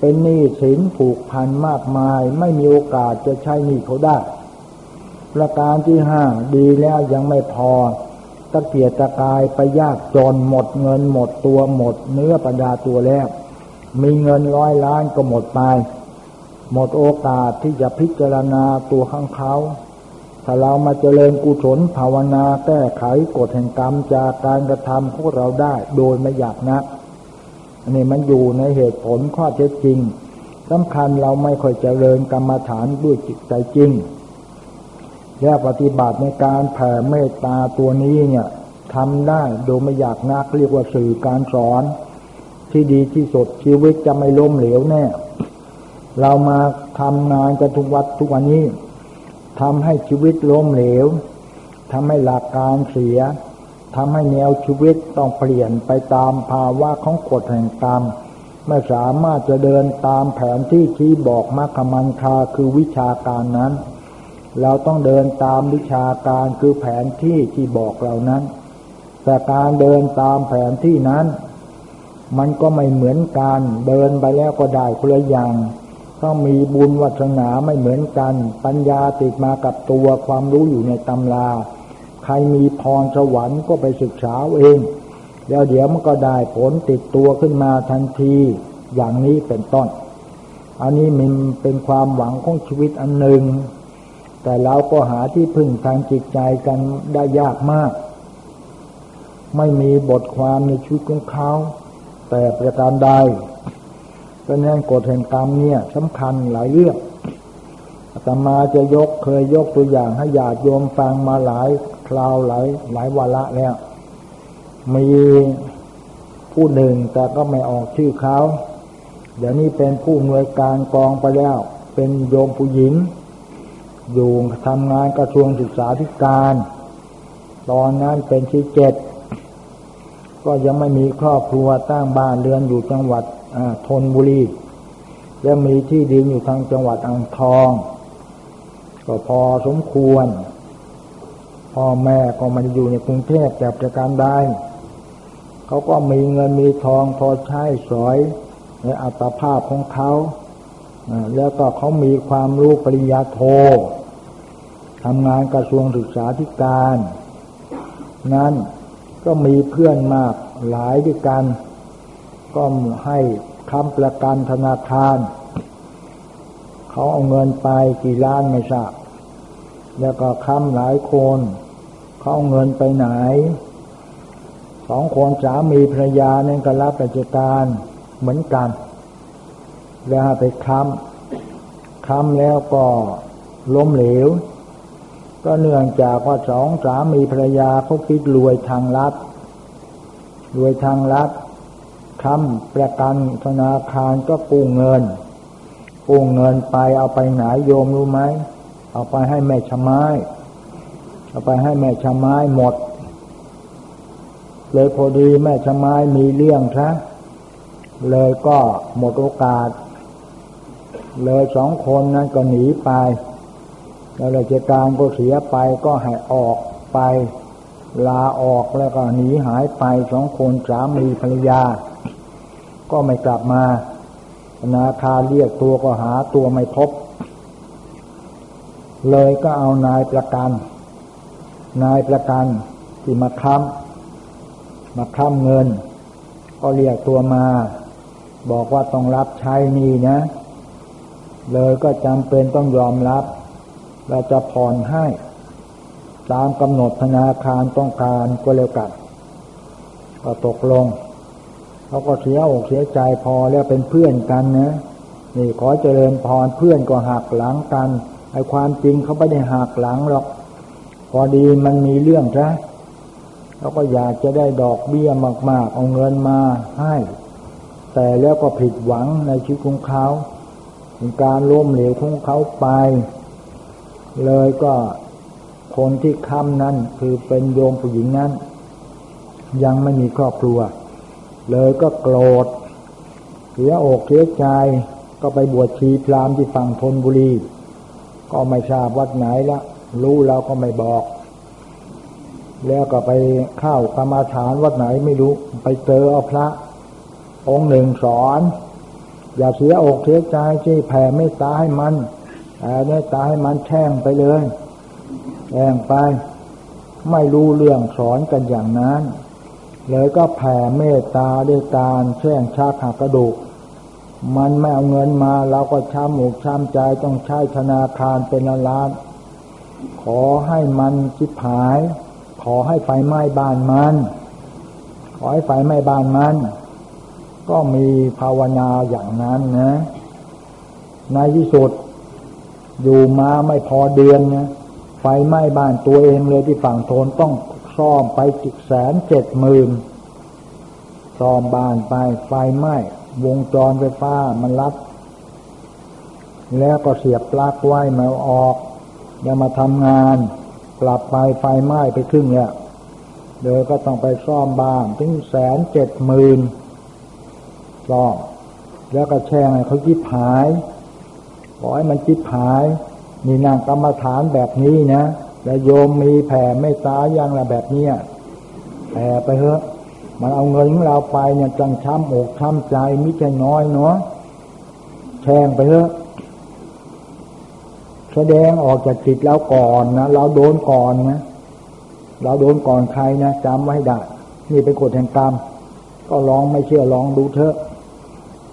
เป็นหนี้สินผูกพันมากมาย ไม่มีโอกาสจะใช้หนี้เขาได้ ประการที่ห้าดีแล้วยังไม่พอตะเกียรตะกายไปยากจนหมดเงินหมดตัวหมดเนื้อประดาตัวแล้ว มีเงินร้อยล้านก็หมดไป หมดโอกาสที่จะพิจารณาตัวข้างเขา ถ้าเรามาเจริญกุศลภาวนาแก้ไขกฎแห่งกรรมจากการกระทำพวกเราได้โดยไม่อยากนะอันนี้มันอยู่ในเหตุผลข้อเท็จจริงสำคัญเราไม่ค่อยเจริญกรรมฐานด้วยจิตใจจริงแยกปฏิบัติในการแผ่เมตตาตัวนี้เนี่ยทำได้โดยไม่อยากนักเรียกว่าสื่อการสอน ที่ดีที่สุดชีวิตจะไม่ล้มเหลวแน่ เรามาทำงานกันทุกวัดทุกวันนี้ ทำให้ชีวิตล้มเหลวทำให้หลักการเสียทำให้แนวชีวิตต้องเปลี่ยนไปตามภาวะของกฎแห่งกรรมไม่สามารถจะเดินตามแผนที่ชี้บอกมรรคมันคาคือวิชาการนั้น เราต้องเดินตามวิชาการคือแผนที่ที่บอกเรานั้นแต่การเดินตามแผนที่นั้น มันก็ไม่เหมือนกันเดินไปแล้วก็ได้คนละอย่าง เขามีบุญวัฒนาไม่เหมือนกัน ปัญญาติดมากับตัวความรู้อยู่ในตำรา ใครมีพรสวรรค์ก็ไปศึกษาเอง แล้วเดี๋ยวมันก็ได้ผลติดตัวขึ้นมาทันทีอย่างนี้เป็นต้น อันนี้มันเป็นความหวังของชีวิตอันหนึ่ง แต่เราก็หาที่พึ่งทางจิตใจกันได้ยากมาก ไม่มีบทความในชีวิตของเขา แต่ประการใด เพราะนั้นกฎแห่งกรรมเนี่ยสำคัญหลายเรื่องอาตมาจะยกเคยยกตัวอย่างให้ญาติโยมฟังมาหลายคราวหลายหลายวาระแล้ว มีผู้หนึ่งแต่ก็ไม่ออกชื่อเขาเดี๋ยวนี้เป็นผู้อำนวยการกองไปแล้ว เป็นโยมผู้หญิง อยู่ทำงานกระทรวงศึกษาธิการ ตอนนั้นเป็นที่เจ็ดก็ยังไม่มีครอบครัวตั้งบ้านเรือนอยู่จังหวัด ธนบุรีและมีที่ดินอยู่ทางจังหวัดอ่างทอง ก็พอสมควร พ่อแม่ก็มาอยู่ในกรุงเทพแต่ประการใดเขาก็มีเงินมีทองพอใช้สอยในอัตภาพของเขาแล้วก็เขามีความรู้ปริญญาโททำงานกระทรวงศึกษาธิการ นั้นก็มีเพื่อนมากหลายด้วยกัน ก็ให้ค้ำประกันธนาคาร เขาเอาเงินไปกี่ล้านไม่ทราบ แล้วก็ค้ำหลายคน เขาเอาเงินไปไหน สองคนสามีภรรยาเนี่ยก็รับราชการเหมือนกัน แล้วไปค้ำค้ำแล้วก็ล้มเหลว ก็เนื่องจากว่าสองสามีภรรยาเขาคิดรวยทางลัดรวยทางลัด คำประกันธนาคารก็กู้เงินกู้เงินไปเอาไปไหนโยมรู้ไหม เอาไปให้แม่ชะไม้เอาไปให้แม่ชะไม้หมด เลยพอดีแม่ชะไม้มีเรื่องซะเลยก็หมดโอกาส เลยสองคนนั้นก็หนีไป แล้วราชการก็เสียไปก็ให้ออกไป ลาออกแล้วก็หนีหายไปสองคนสามีภรรยา ก็ไม่กลับมาธนาคารเรียกตัวก็หาตัวไม่พบ เลยก็เอานายประกัน นายประกันที่มาค้ำมาค้ำเงิน ก็เรียกตัวมา บอกว่าต้องรับใช้นี่นะ เลยก็จำเป็นต้องยอมรับ เราจะผ่อนให้ ตามกำหนดธนาคารต้องการก็เร็วกันก็ตกลง เขาก็เสียอกเสียใจพอแล้วเป็นเพื่อนกันนะนี่ขอเจริญพรเพื่อนก็หักหลังกันไอ้ความจริงเขาไม่ได้หักหลังหรอก พอดีมันมีเรื่องซะเขาก็อยากจะได้ดอกเบี้ยมาก ๆ เอาเงินมาให้ แต่แล้วก็ผิดหวังในชีวิตของเขาการล้มเหลวของเขาไป เลยก็คนที่ค้ำนั้นคือเป็นโยมผู้หญิงนั้น ยังไม่มีครอบครัว เลยก็โกรธเสียอกเสียใจก็ไปบวชชีพรามที่ฝั่งธนบุรี ก็ไม่ทราบวัดไหนละ รู้เราก็ไม่บอก แล้วก็ไปเข้ากรรมาฐานวัดไหนไม่รู้ ไปเจอเอาพระ องค์หนึ่งสอน อย่าเสียอกเสียใจที่แผ่ไม่ตาให้มันแผ่ไม่ตาให้มันแช่งไปเลยแช่งไป ไม่รู้เรื่องสอนกันอย่างนั้น เลยก็แผ่เมตตาด้วยการแช่งชักหักกระดูก มันไม่เอาเงินมาเราก็ช้ำหมกช้ำใจต้องใช้ธนาคารเป็นล้านขอให้มันจิบหาย ขอให้ไฟไหม้บ้านมัน ขอให้ไฟไหม้บ้านมัน ก็มีภาวนาอย่างนั้นนะ ในที่สุด อยู่มาไม่พอเดือนนะไฟไหม้บ้านตัวเองเลยที่ฝั่งโทนต้อง ซ่อมไปจิกแสนเจ็ดหมื่นซ่อมบ้านไปไฟไหม้วงจรไฟฟ้ามันรับแล้วก็เสียบปลั๊กไว้มาออกแล้วมาทำงาน กลับไปไฟไหม้ไปครึ่งเนี่ยเดี๋ยวก็ต้องไปซ่อมบ้านถึงแสนเจ็ดหมื่นซ่อมแล้วก็แช่งให้เขาจิบหายขอให้มันจิบหาย มีนางกรรมฐานแบบนี้นะ แล้วโยมมีแผ่ไม่ตายังละแบบเนี้ยแผ่ไปเถอะมันเอาเงินของเราไปเนี่ยจังช้ำอกช้ำใจมิใช่น้อยเนาะแช่งไปเถอะแสดงออกจากจิตแล้วก่อนนะเราโดนก่อนนะเราโดนก่อนใครนะจำไว้ได้นี่เป็นกฎแห่งกรรมก็ลองไม่เชื่อลองดูเถอะ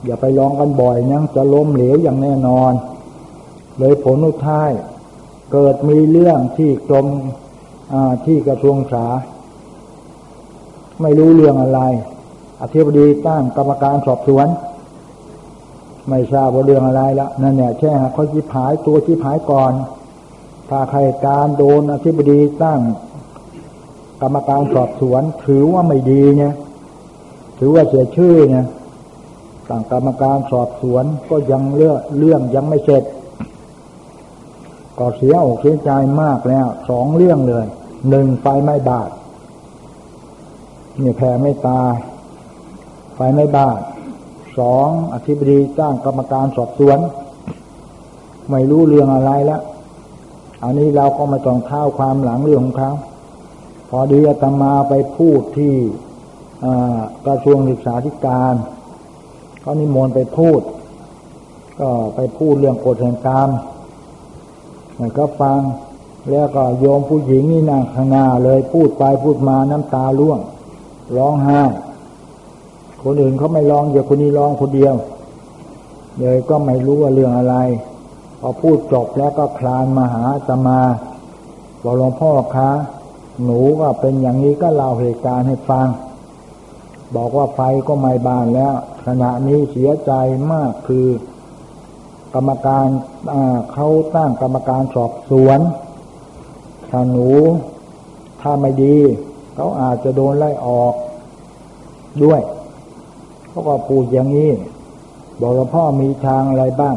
อย่าไปลองกันบ่อยนะจะล้มเหลวอย่างแน่นอน เลยผลอุท้าย เกิดมีเรื่องที่กรมที่กระทรวงสาไม่รู้เรื่องอะไรอธิบดีตั้งกรรมการสอบสวน ไม่ทราบว่าเรื่องอะไรละนั่นเนี่ยแช่เขาชี้ผายตัวชี้ผายก่อน ถ้าใครการโดนอธิบดีตั้งกรรมการสอบสวน ถือว่าไม่ดีเนี่ยถือว่าเสียชื่อเนี่ยต่างกรรมการสอบสวนก็ยังเรื่องเรื่องยังไม่เสร็จ ก็เสียอกเสียใจมากแล้วสองเรื่องเลยหนึ่งไฟไม่บาดเนี่ยแผ่ไม่ตาไฟไม่บาดสองอธิบดีจ้างกรรมการสอบสวน ไม่รู้เรื่องอะไรแล้วอันนี้เราก็มาต้องเท้าวความหลังเรื่องของเขาพอดีอาตมาไปพูดที่กระทรวงศึกษาธิการเขานิมนต์ไปพูด ก็ไปพูดเรื่องกฎแห่งกรรม มันก็ฟัง แล้วก็โยมผู้หญิงนี่นั่งข้างหน้าเลยพูดไปพูดมาน้ำตาร่วง ร้องไห้คนอื่นเขาไม่ร้องเดี๋ยวคนนี้ร้องคนเดียวเลยก็ไม่รู้ว่าเรื่องอะไร พอพูดจบแล้วก็คลานมาหาอาตมาบอกหลวงพ่อคะหนูก็เป็นอย่างนี้ก็เล่าเหตุการณ์ให้ฟัง บอกว่าไฟก็ไหม้บ้านแล้วขณะนี้เสียใจมากคือ กรรมการเขาตั้งกรรมการสอบสวน ถ้าหนูถ้าไม่ดี เขาอาจจะโดนไล่ออกด้วยเขาก็พูดอย่างนี้ บอกว่าพ่อมีทางอะไรบ้าง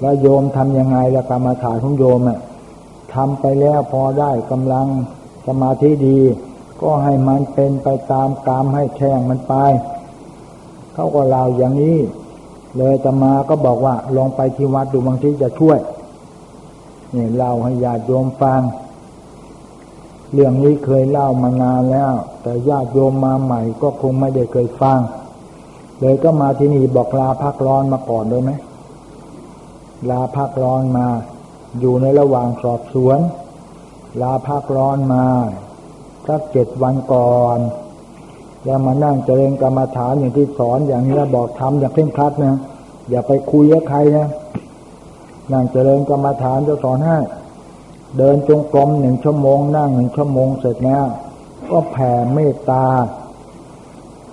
แล้วโยมทำยังไงละกรรมฐานของโยมอะทำไปแล้วพอได้กำลังสมาธิดี ก็ให้มันเป็นไปตามกรรมให้แข่งมันไป เขาก็เล่าอย่างนี้ เลยตมาก็บอกว่าลองไปที่วัดดูบางทีจะช่วยเนี่ยเล่าให้ญาติโยมฟัง เรื่องนี้เคยเล่ามานานแล้ว แต่ญาติโยมมาใหม่ก็คงไม่ได้เคยฟัง เลยก็มาที่นี่บอกลาพักร้อนมาก่อนได้ไหมลาพักร้อนมา อยู่ในระหว่างสอบสวน ลาพักร้อนมาสักเจ็ดวันก่อน แล้วมานั่งเจริญกรรมฐานอย่างที่สอนอย่างนี้บอกทำอย่างเคร่งครัดนะอย่าไปคุยกับใครนะนั่งเจริญกรรมฐานจะสอนให้เดินจงกรมหนึ่งชั่วโมง นั่งหนึ่งชั่วโมงเสร็จแล้ว ก็แผ่เมตตา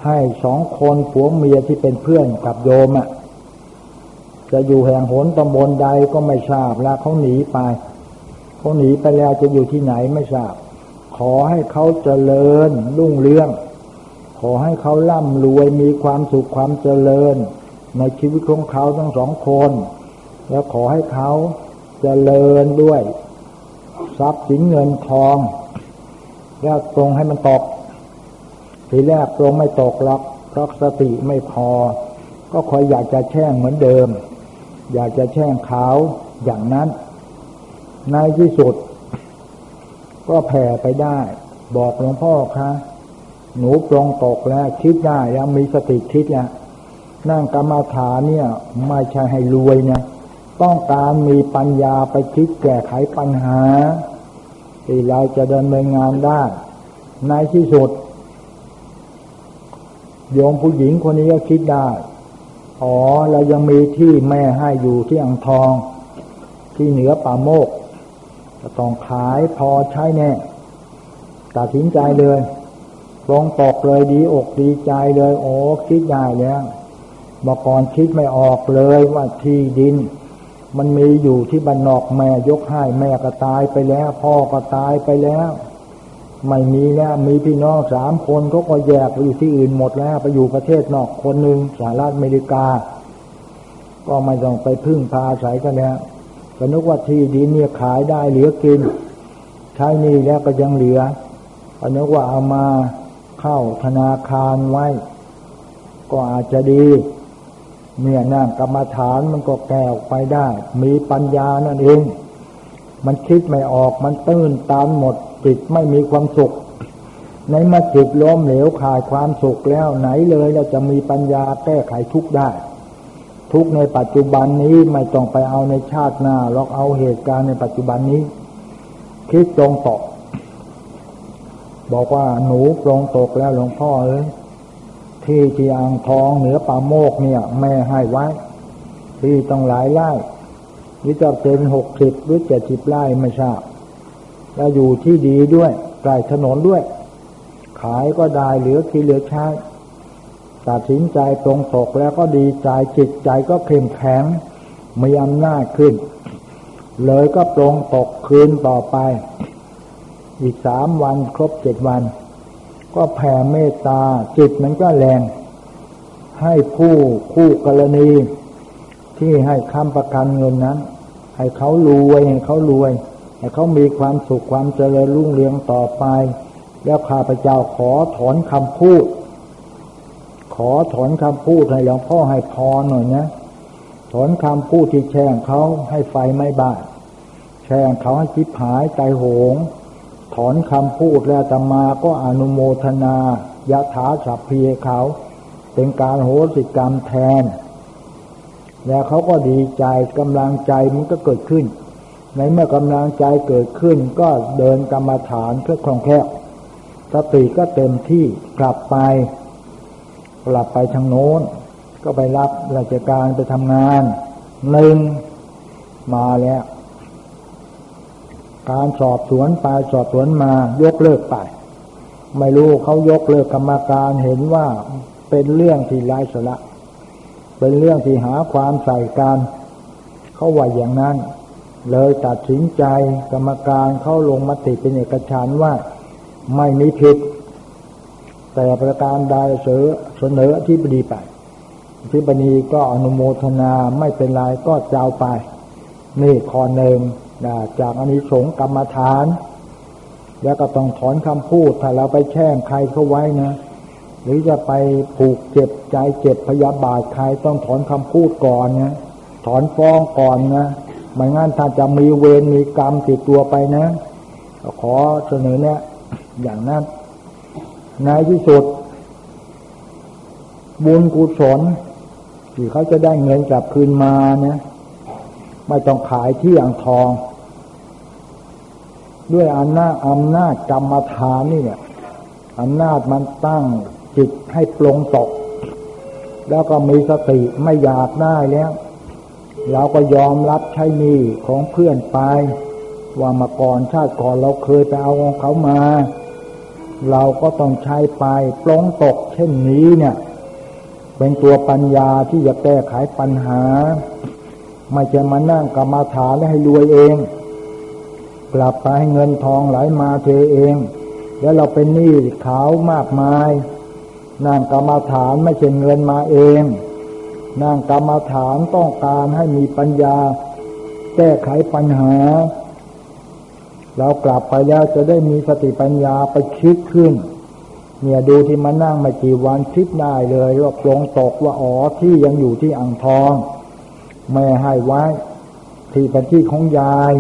ให้สองคนผัวเมียที่เป็นเพื่อนกับโยมอะ่ะจะอยู่แห่งหนตำบลใดก็ไม่ทราบแล้วเขาหนีไปเขาหนีไปแล้วจะอยู่ที่ไหนไม่ทราบ ขอให้เขาเจริญรุ่งเรือง อให้เขาร่ำรวยมีความสุขความเจริญ ในชีวิตของเขาทั้งสองคน แล้วขอให้เขาเจริญด้วย ทรัพย์สินเงินทองแล้วตรงให้มันตกทีแรกตรงไม่ตกหรอกเพราะสติไม่พอ ก็คอยอยากจะแช่งเหมือนเดิม อยากจะแช่งเขาอย่างนั้น ในที่สุด ก็แผ่ไปได้ บอกหลวงพ่อค่ะ หนูปรงตกแล้วคิดได้แล้วมีสติคิดแล้วนั่งกรรมาฐานเนี่ย ไม่ใช่ให้รวยเนี่ยต้องการมีปัญญาไปคิดแก้ไขปัญหา ที่เราจะดำเนินงานได้ ในที่สุดโยมผู้หญิงคนนี้ก็คิดได้ อ๋อเรายังมีที่แม่ให้อยู่ที่อ่างทอง ที่เหนือป่าโมกจะต้องขายพอใช้แน่ตัดสินใจเลย ลงตกเลยดีอกดีใจเลย โอ้คิดได้แล้วเมื่อก่อนคิดไม่ออกเลยว่าที่ดิน มันมีอยู่ที่บ้านนอกแม่ยกให้แม่ก็ตายไปแล้ว พ่อก็ตายไปแล้ว ไม่มีแล้วมีพี่น้องสามคนเขาก็แยกไปอยู่ที่อื่นหมดแล้ว ไปอยู่ประเทศนอกคนหนึ่งสหรัฐอเมริกา ก็ไม่ต้องไปพึ่งพาอาศัยกันแล้วก็นึกว่าที่ดินเนี่ยขายได้เหลือกิน ใช้นี่แล้วก็ยังเหลือก็นึกว่าเอามา เข้าธนาคารไว้ ก็อาจจะดี เนี่ยนั่งกรรมฐานมันก็แก้ออกไปได้ มีปัญญานั่นเอง มันคิดไม่ออกมันตื้นตานหมดจิตไม่มีความสุข ในมาจิตล้มเหลวขาดความสุขแล้วไหนเลยเราจะมีปัญญาแก้ไขทุกได้ ทุกในปัจจุบันนี้ไม่ต้องไปเอาในชาติหน้าลอกเอาเหตุการณ์ในปัจจุบันนี้ คิดตรงตก บอกว่าหนูปรงตกแล้วหลวงพ่อเอ้ยที่ที่อ่างทองเหนือป่าโมกเนี่ย แม่ให้ไว้ ที่ต้องหลายไร่วิจะเป็นหกสิบหรือเจ็ดสิบไร่ไม่ทราบแล้วอยู่ที่ดีด้วยใกล้ถนนด้วย ขายก็ได้เหลือที่เหลือใช้ตัดสินใจตรงตกแล้วก็ดีใจจิตใจก็เข้มแข็งมีอำนาจขึ้น เลยก็ตรงตกคืนต่อไป อีกสามวันครบเจ็ดวัน ก็แผ่เมตตาจิตมันก็แรง ให้ผู้คู่กรณี ที่ให้คำประกันเงินนั้น ให้เขารวยให้เขารวย ให้เขามีความสุขความเจริญรุ่งเรืองต่อไป แล้วข้าพเจ้าขอถอนคำพูด ขอถอนคำพูดให้หลวงพ่อให้พรหน่อยนะถอนคำพูดที่แช่งเขาให้ไฟไม่บ้าดแช่งเขาให้คิดหายใจโหง ถอนคำพูดแล้วตมาก็อนุโมทนายะถาฉับเพียเขา เป็นการโหสิกรรมแทน แล้วเขาก็ดีใจกำลังใจมันก็เกิดขึ้น ในเมื่อกำลังใจเกิดขึ้นก็เดินกรรมฐานเพื่อคล่องแคล่วสติก็เต็มที่กลับไป กลับไปทางโน้น ก็ไปรับราชการไปทำงานหนึ่งมาแล้ว การสอบสวนไปสอบสวนมายกเลิกไป ไม่รู้เขายกเลิกกรรมการเห็นว่าเป็นเรื่องที่ไร้สาระเป็นเรื่องที่หาความใส่การเขาว่าอย่างนั้น เลยตัดสินใจกรรมการเข้าลงมติเป็นเอกฉันว่าไม่มีผิด แต่ประการใดเสอเสนอที่บดีไปที่บดีก็อนุโมทนาไม่เป็นไรก็เจ้าไป นี่ข้อหนึ่ง จากอันนี้สงกรรมฐาน แล้วก็ต้องถอนคำพูด ถ้าเราไปแช่งใครเข้าไว้นะ หรือจะไปผูกเจ็บใจเจ็บพยาบาทใครต้องถอนคำพูดก่อนนะถอนฟ้องก่อนนะไม่งั้นถ้าจะมีเวรมีกรรมติดตัวไปนะขอเสนอเนี่ยอย่างนั้นในที่สุด บุญกุศลที่เขาจะได้เงินกลับคืนมาเนี่ย ไม่ต้องขายที่อ่างทอง ด้วยอำนาจอำนาจกรรมฐานนี่เนี่ยอำนาจมันตั้งจิตให้ปลงตก แล้วก็มีสติไม่อยากได้แล้วเราก็ยอมรับใช้หนี้ของเพื่อนไป ว่ามาก่อนชาติก่อนเราเคยไปเอาของเขามา เราก็ต้องใช้ไปปลงตกเช่นนี้เนี่ย เป็นตัวปัญญาที่จะแก้ไขปัญหา ไม่จะมานั่งกรรมาฐานและให้รวยเอง กลับไปให้เงินทองไหลมาเทเอง แล้วเราเป็นหนี้ขาวมากมาย นั่งกรรมาฐานไม่ใช่เงินมาเอง นั่งกรรมาฐานต้องการให้มีปัญญา แก้ไขปัญหา เรากลับไปแล้วจะได้มีสติปัญญาไปคิดขึ้นเนี่ยดูที่มานั่งมากี่วันคิดได้เลยว่าปลงตกว่าอ๋อที่ยังอยู่ที่อ่างทอง แม่ให้ไว้ ที่เป็นที่ของยาย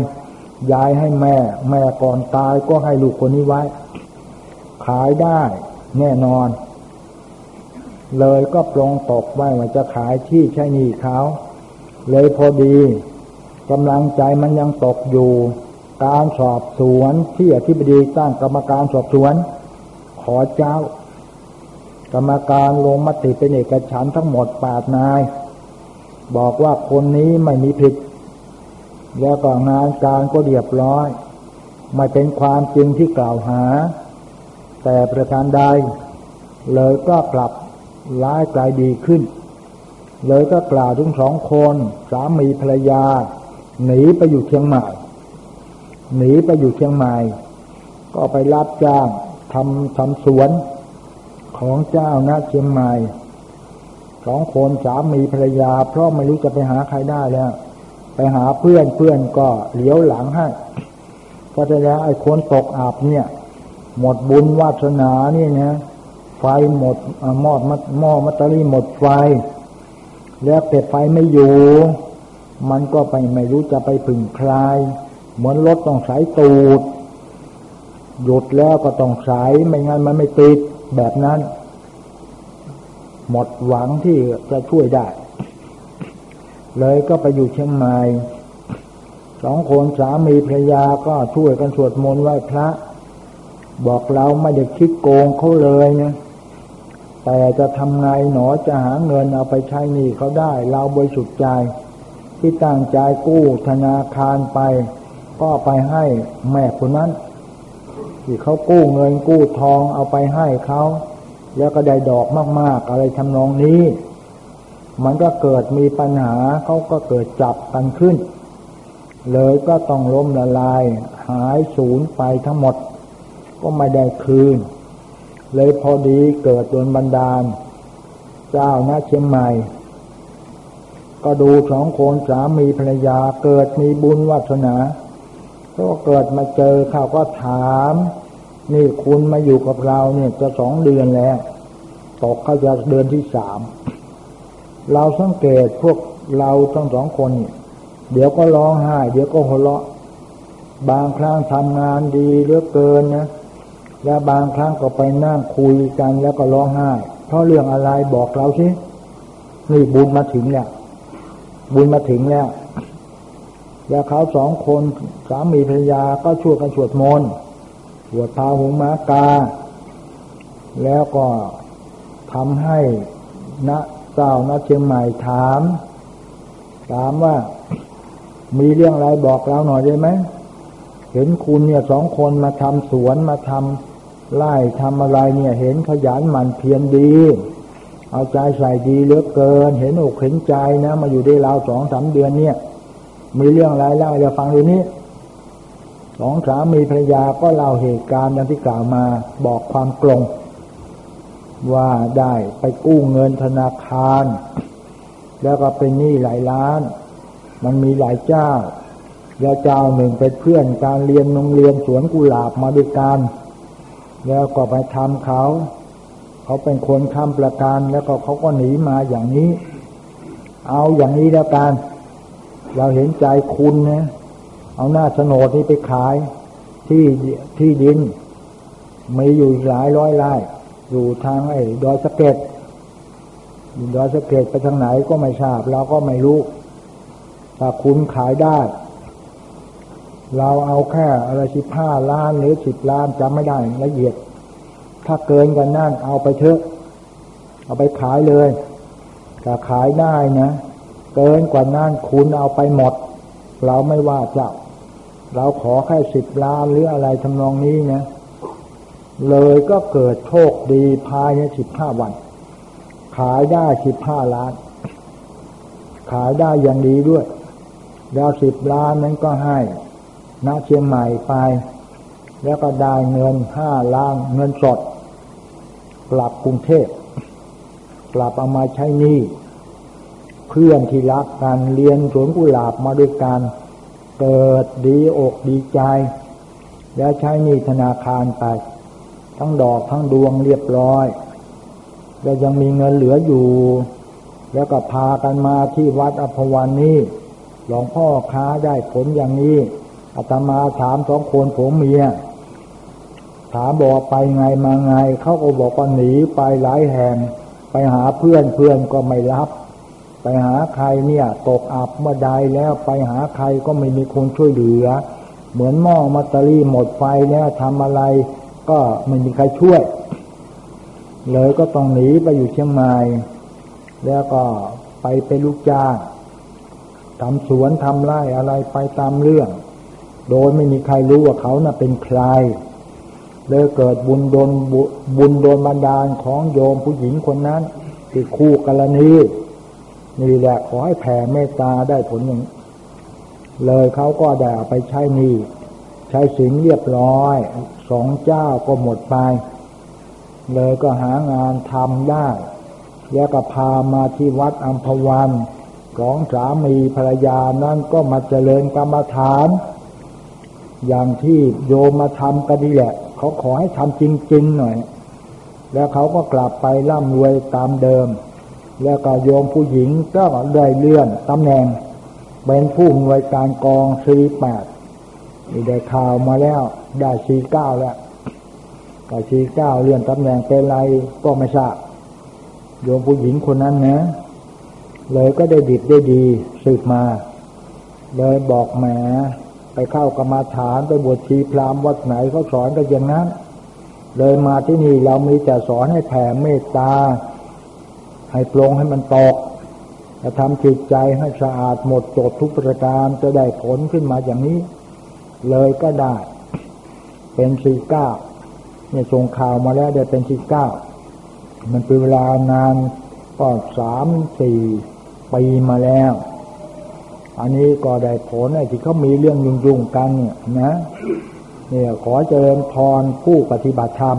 ยายให้แม่ แม่ก่อนตายก็ให้ลูกคนนี้ไว้ ขายได้แน่นอน เลยก็ปลงตกไว้ว่าจะขายที่ใช่นี่เขา เลยพอดีกำลังใจมันยังตกอยู่ การสอบสวนที่อธิบดีตั้งกรรมการสอบสวน ขอเจ้า กรรมการลงมติเป็นเอกฉันทั้งหมดแปดนาย บอกว่าคนนี้ไม่มีผิด แล้วก็งานการก็เรียบร้อย ไม่เป็นความจริงที่กล่าวหา แต่ประการใด เลยก็กลับร้ายกลายดีขึ้น เลยก็กล่าวถึงสองคนสามีภรรยา หนีไปอยู่เชียงใหม่ หนีไปอยู่เชียงใหม่ ก็ไปรับจ้างทำทำสวนของเจ้านะเชียงใหม่ สองคนสามีภรรยา เพราะไม่รู้จะไปหาใครได้แล้ว ไปหาเพื่อนเพื่อนก็เหลียวหลังให้ก็จะแล้วไอ้คนตกอาบเนี่ย หมดบุญวาสนาเนี่นะ ไฟหมดมอดมัดหม้อมัตตรี่หมดไฟ แล้วเก็บไฟไม่อยู่ มันก็ไปไม่รู้จะไปผึ่งใครเหมือนรถต้องสายตูด หยุดแล้วก็ต้องสายไม่งั้นมันไม่ติดแบบนั้น หมดหวังที่จะช่วยได้ เลยก็ไปอยู่เชียงใหม่สองคนสามีภรรยาก็ช่วยกันสวดมนต์ไหว้พระ บอกเราไม่ได้คิดโกงเขาเลยนะแต่จะทำไงหนอจะหาเงินเอาไปใช้หนี้เขาได้ เราบริสุทธิ์ใจ ที่ตั้งใจกู้ธนาคารไป ก็ไปให้แม่คนนั้น ที่เขากู้เงินกู้ทองเอาไปให้เขา แล้วก็ได้ดอกมาก ๆ อะไรทำนองนี้ มันก็เกิดมีปัญหาเขาก็เกิดจับกันขึ้น เลยก็ต้องล้มละลาย หายสูญไปทั้งหมด ก็ไม่ได้คืน เลยพอดีเกิดโดนบันดาล เจ้าณเชียงใหม่ ก็ดูสองคนสามีภรรยาเกิดมีบุญวัฒนาก็เกิดมาเจอเขาก็ถาม นี่คุณมาอยู่กับเราเนี่ยจะสองเดือนแล้วตกเขาจะเดือนที่สามเราสังเกตพวกเราทั้งสองคนเดี๋ยวก็ร้องไห้ เดี๋ยวก็หัวเราะ บางครั้งทำงานดีเหลือเกินนะและบางครั้งก็ไปนั่งคุยกันแล้วก็ร้องไห้ เพราะเรื่องอะไรบอกเราสินี่บุญมาถึงแล้วบุญมาถึงแล้วแล้วเขาสองคนสามีภรรยาก็ช่วยกันสวดมนต์ สวดพาหุมากา แล้วก็ทำให้ณเจ้าณเชียงใหม่ถาม ถามว่ามีเรื่องอะไรบอกเราหน่อยได้ไหม เห็นคุณเนี่ยสองคนมาทำสวนมาทำไร่ทำอะไรเนี่ย เห็นขยันหมั่นเพียรดี เอาใจใส่ดีเหลือเกิน เห็นอกเห็นใจนะ มาอยู่ได้ราวสองสามเดือนเนี่ย มีเรื่องอะไรเล่าให้เราฟังดูนี้ สองสามีภรรยาก็เล่าเหตุการณ์ดังที่กล่าวมาบอกความกลง ว่าได้ไปกู้เงินธนาคาร แล้วก็เป็นหนี้หลายล้าน มันมีหลายเจ้าแล้วเจ้าหนึ่งเป็นเพื่อนการเรียนโรงเรียนสวนกุหลาบมาด้วยกันแล้วก็ไปทำเขา เขาเป็นคนค้ำประกันแล้วก็เขาก็หนีมาอย่างนี้ เอาอย่างนี้แล้วกัน เราเห็นใจคุณนะ เอาหน้าโฉนดนี้ไปขายที่ที่ดิน มีอยู่หลายร้อยไร่อยู่ทางไอ้ดอยสะเก็ดดอยสะเก็ดไปทางไหนก็ไม่ทราบเราก็ไม่รู้ถ้าคุณขายได้ เราเอาแค่อะไรสิบห้าล้านหรือสิบล้านจำไม่ได้ละเอียด ถ้าเกินกันนั่นเอาไปเถอะ เอาไปขายเลยถ้าขายได้นะ เกินกว่านั้นคุณเอาไปหมด เราไม่ว่าเจ้า เราขอแค่สิบล้านหรืออะไรทำนองนี้นะ เลยก็เกิดโชคดีภายในสิบห้าวัน ขายได้สิบห้าล้าน ขายได้อย่างดีด้วยแล้วสิบล้านนั้นก็ให้ณเชียงใหม่ไป แล้วก็ได้เงินห้าล้านเงินสด กลับกรุงเทพกลับเอามาใช้หนี้เพื่อนที่รักกันเรียนสวนกุหลาบมาด้วยกัน เกิดดีอกดีใจ แล้วใช้นี่ธนาคารไป ทั้งดอกทั้งดวงเรียบร้อย แล้วยังมีเงินเหลืออยู่ แล้วก็พากันมาที่วัดอภวันนี้หลวงพ่อค้าได้ผลอย่างนี้อาตมาถามสองคนผมเมีย ถามบอกไปไงมาไง เขาก็บอกว่าหนีไปหลายแห่ง ไปหาเพื่อนเพื่อนก็ไม่รับ ไปหาใครเนี่ย ตกอับเมื่อใดแล้วไปหาใครก็ไม่มีคนช่วยเหลือ เหมือนหม้อมัตเตอรี่หมดไฟเนี่ยทำอะไร ก็ไม่มีใครช่วย เลยก็ต้องหนีไปอยู่เชียงใหม่แล้วก็ไปเป็นลูกจ้างทำสวนทำไร่อะไรไปตามเรื่อง โดยไม่มีใครรู้ว่าเขาน่ะเป็นใครเลยเกิดบุญโดนบุญโดนบันดาลของโยมผู้หญิงคนนั้นที่คู่กรณี นี่แหละขอให้แผ่เมตตาได้ผลอย่างเลยเขาก็ได้ไปใช้นี่ใช้สินเรียบร้อย สองเจ้าก็หมดไป เลยก็หางานทำได้ แล้วก็พามาที่วัดอัมพวันของสามีภรรยานั่นก็มาเจริญกรรมฐาน อย่างที่โยมมาทำกันดีแหละ เขาขอให้ทำจริง ๆ หน่อย แล้วเขาก็กลับไปร่ำรวยตามเดิม แล้วก็โยมผู้หญิงก็ได้เลื่อนตำแหน่ง เป็นผู้อำนวยการกองสี่แปดมีได้ข่าวมาแล้ว ได้สี่เก้าแล้วก็สี่เก้าเลื่อนตำแหน่งเป็นไรก็ไม่ทราบโยมผู้หญิงคนนั้นนะ เลยก็ได้ดิบได้ดีสืบมา เลยบอกแหมไปเข้ากรรมาฐานไปบวชชีพรามวัดไหนเขาสอนก็อย่างนั้น เลยมาที่นี่เรามีแต่สอนให้แผ่เมตตา ให้ปลงให้มันตกจะทำจิตใจให้สะอาดหมดจดทุกประการจะได้ผลขึ้นมาอย่างนี้ เลยก็ได้ เป็นสี่เก้าเนี่ยส่งข่าวมาแล้วได้เป็นสี่เก้ามันเป็นเวลานานก็สามสี่ปีมาแล้ว อันนี้ก็ได้ผลไอ้ที่เขามีเรื่องยุ่งๆกันเนี่ยนะเนี่ยขอเจริญพรผู้ปฏิบัติธรรม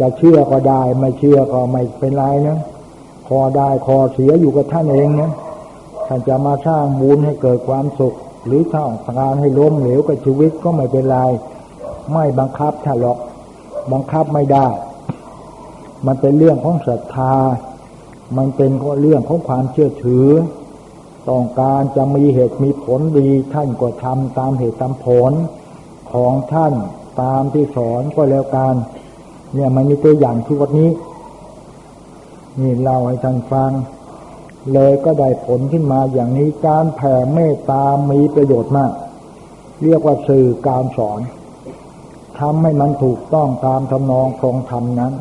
จะเชื่อก็ได้ ไม่เชื่อก็ไม่เป็นไรนะ อได้คอเสียอยู่กับท่านเองนะท่านจะมาสร้างบุญให้เกิดความสุข หรือถ้างการให้ล้มเหลวกับชีวิตก็ไม่เป็นไรไม่บังคับถ้านหรอก บังคับไม่ได้ มันเป็นเรื่องของศรัทธา มันเป็นเรื่องของความเชื่อถือ ต้องการจะมีเหตุมีผลดี ท่านก็ทำตามเหตุตามผลของท่านตามที่สอนก็แล้วกัน เนี่ยมันมีตัวอย่างที่วัดนี้ นี่เล่าให้ท่านฟัง เลยก็ได้ผลขึ้นมาอย่างนี้การแผ่เมตตามีประโยชน์มาก เรียกว่าสื่อการสอนทำให้มันถูกต้องตามทำนองครองธรรมนั้น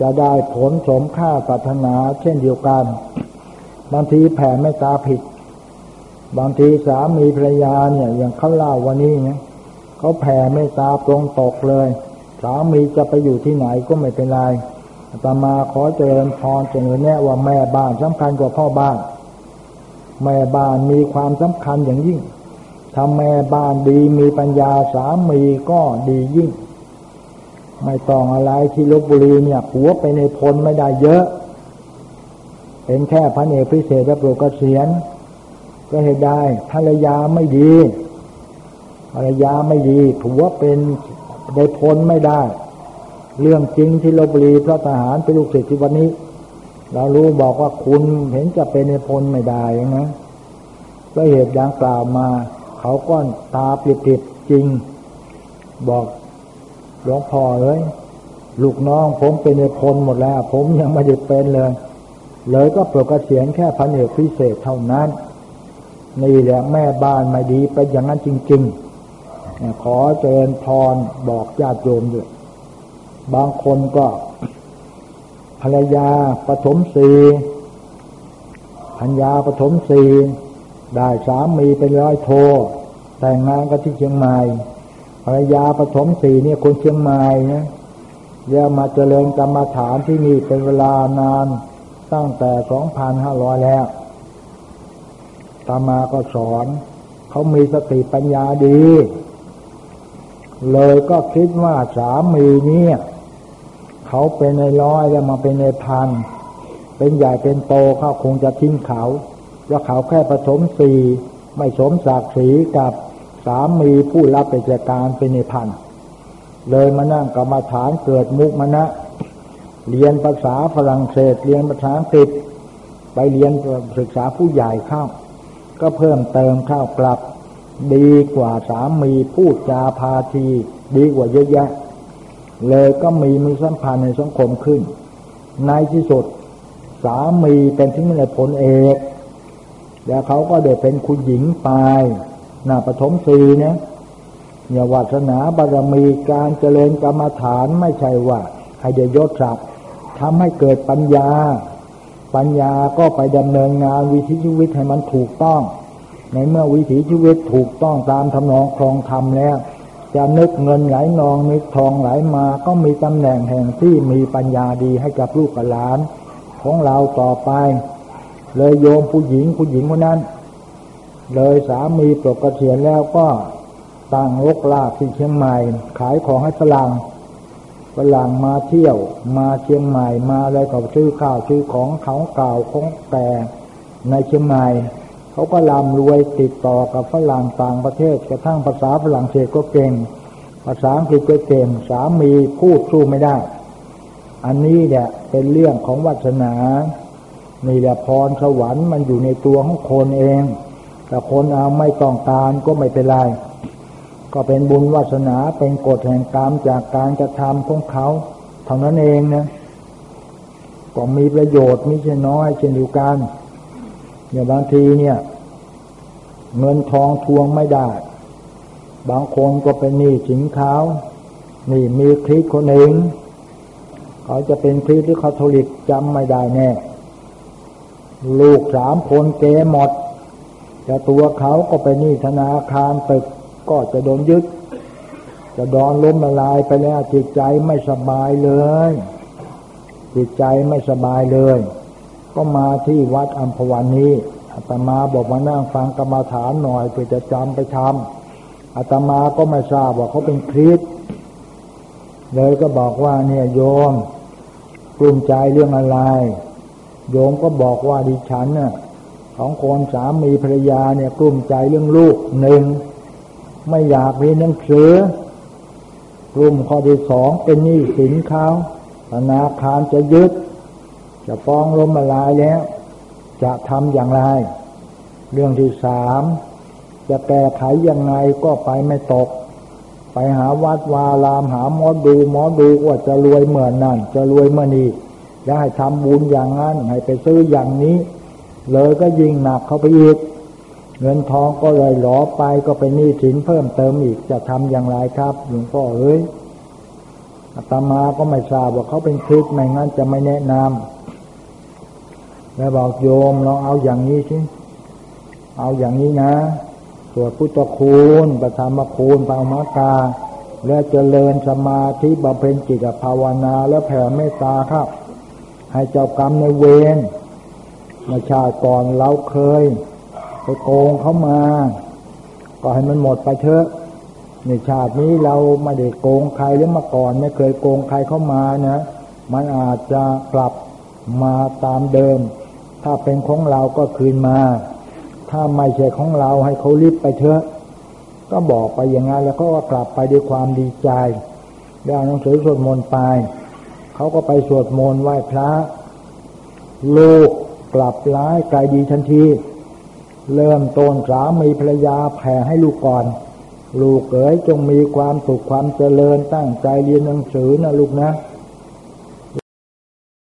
จะได้ผลสมค่าปรารถนาเช่นเดียวกัน บางทีแผ่เมตตาผิด บางทีสามีภรรยาเนี่ยอย่างเขาเล่าวันนี้เนี่ยเขาแผ่เมตตาตรงตกเลย สามีจะไปอยู่ที่ไหนก็ไม่เป็นไร อาตมาขอเจริญพรเสนอแนะว่าแม่บ้านสำคัญกว่าพ่อบ้าน แม่บ้านมีความสำคัญอย่างยิ่งถ้าแม่บ้านดีมีปัญญาสามีก็ดียิ่ง ไม่ต้องอะไรที่ลบบุรีเนี่ยหัวไปในพลไม่ได้เยอะ เป็นแค่พันเอกพิเศษและโปรเกษียณก็เหตุได้ภรรยาไม่ดีภรรยาไม่ดีผัวเป็นในพลไม่ได้ เรื่องจริงที่ลบบุรีพระทหารเป็นลูกศิษย์ที่วันนี้ เรารู้บอกว่าคุณเห็นจะเป็นในพลไม่ได้นะก็เหตุดังกล่าวมา เขาก้อนตาปิดๆจริง บอกหลวงพ่อเลยลูกน้องผมเป็นในพลหมดแล้ว ผมยังไม่ได้เป็นเลย เลยก็ปลดเกษียณแค่พันเอกพิเศษเท่านั้น นี่แหละแม่บ้านไม่ดีไปอย่างนั้นจริง ๆ ขอเจริญพรบอกญาติโยมด้วย บางคนก็ภรรยาปฐมสีพัญญาปฐมสีได้สามีเป็นร้อยโท แต่งงานกันที่เชียงใหม่ภรรยาปฐมสีเนี่ยคนเชียงใหม่นะเรียมาเจริญกรรมฐานที่นี่เป็นเวลานานตั้งแต่สองพันห้าร้อยแล้วตามาก็สอน เขามีสติปัญญาดี เลยก็คิดว่าสามีเนี่ย เขาเป็นในร้อยแล้วมาเป็นในพันเป็นใหญ่เป็นโตเขาคงจะทิ้งเขาว่าเขาแค่ผสมสีไม่สมศักดิ์ศรีกับสามีผู้รับราชการเป็นในพันเลยมานั่งกรรมาฐานเกิดมุกมณะเรียนภาษาฝรั่งเศส เรียนภาษาอังกฤษไปเรียนศึกษาผู้ใหญ่เข้า ก็เพิ่มเติมเข้ากลับ ดีกว่าสามีพูดจาพาที ดีกว่าเยอะแยะ เลยก็มีมีสัมพันธ์ในสังคมขึ้น ในที่สุดสามีเป็นที่มีผลเอก แล้วเขาก็ได้เป็นคุณหญิงไปหน้าปฐมสีเนี่ยอย่าวาสนาบารมีการเจริญกรรมฐานไม่ใช่ว่าให้เดยศศักดิ์ทำให้เกิดปัญญา ปัญญาก็ไปดำเนินงานวิถีชีวิตให้มันถูกต้อง ในเมื่อวิถีชีวิตถูกต้องตามทำนองครองธรรมแล้ว จะนึกเงินไหลนองนึกทองไหลมา ก็มีตำแหน่งแห่งที่มีปัญญาดีให้กับลูกหลาน ของเราต่อไป เลยโยมผู้หญิงผู้หญิงคนนั้น เลยสามีปลดเกษียณแล้วก็ตั้งลกลาที่เชียงใหม่ ขายของให้ฝรั่งฝรั่งมาเที่ยวมาเชียงใหม่มาอะไรก็ซื้อข้าวซื้อของเขาเก่าของแต่ในเชียงใหม่ เขาก็ร่ำรวยติดต่อกับฝรั่งต่างประเทศกระทั่งภาษาฝรั่งเศสก็เก่ง ภาษาอังกฤษก็เก่งสามีพูดสู้ไม่ได้ อันนี้เนี่ยเป็นเรื่องของวัฒนานี่แหละพรสวรรค์มันอยู่ในตัวของคนเอง แต่คนเอาไม่ต้องการก็ไม่เป็นไร ก็เป็นบุญวาสนาเป็นกฎแห่งกรรมจากการกระทำของเขาเท่านั้นเองนะก็มีประโยชน์มิใช่น้อยเช่นเดียวกัน เนี่ยบางทีเนี่ย เงินทองทวงไม่ได้ บางคนก็เป็นหนี้สินเขานี่มีคริสคนหนึ่งเขาจะเป็นคริสหรือคาทอลิกจำไม่ได้แน่ ลูกสามคนเกหมด แต่ตัวเขาก็ไปนี่ธนาคารตึกก็จะโดนยึด จะดอนล้มละลายไปแล้วจิตใจไม่สบายเลย จิตใจไม่สบายเลย ก็มาที่วัดอัมพวันนี้อาตมาบอกมานั่งฟังกรรมาฐานหน่อยเพื่อจะจำไปทำอาตมาก็ไม่ทราบว่าเขาเป็นคริสเลยก็บอกว่าเนี่ยโยมกลุ้มใจเรื่องอะไร โยมก็บอกว่าดิฉันน่ะของคนสามีภรรยาเนี่ยกลุ้มใจเรื่องลูกหนึ่งไม่อยากเรียนหนังสือกลุ่มข้อที่สองเป็นหนี้สินเขาธนาคารจะยึด จะฟ้องล้มละลายแล้ว จะทำอย่างไร เรื่องที่สามจะแก้ไขยังไงก็ไปไม่ตก ไปหาวัดวารามหาหมอดูหมอดูว่าจะรวยเหมือนนั่น จะรวยเมื่อนี้จะให้ทำบุญอย่างนั้น ให้ไปซื้ออย่างนี้ เลยก็ยิ่งหนักเข้าไปอีก เงินทองก็เลยหลอไปก็เป็นหนี้สินเพิ่มเติมอีกจะทำอย่างไรครับหลวงพ่อเอ้ยอาตมาก็ไม่ทราบว่าเขาเป็นคริสไม่งั้นจะไม่แนะนำ แล้วบอกโยมลองเอาอย่างนี้สิเอาอย่างนี้นะสวดพุทธคุณประธรรมคุณปามากา และเจริญสมาธิบำเพ็ญจิตภาวนา แล้วแผ่เมตตาครับ ให้เจ้ากรรมในเวรมาชาติก่อนเราเคย ไปโกงเขามา ก็ให้มันหมดไปเถอะ ในชาตินี้เราไม่ได้โกงใครหรือมาก่อน ไม่เคยโกงใครเข้ามานะ มันอาจจะกลับมาตามเดิม ถ้าเป็นของเราก็คืนมา ถ้าไม่ใช่ของเราให้เขารีบไปเถอะ ก็บอกไปอย่างนั้นแล้วก็กลับไปด้วยความดีใจได้หนังสือสวดมนต์ไป เขาก็ไปสวดมนต์ไหว้พระ ลูกกลับร้ายกายดีทันที เริ่มต้นสามีภรรยาแผ่ให้ลูกก่อน ลูกเอ๋ยจงมีความสุขความเจริญตั้งใจเรียนหนังสือนะลูกนะ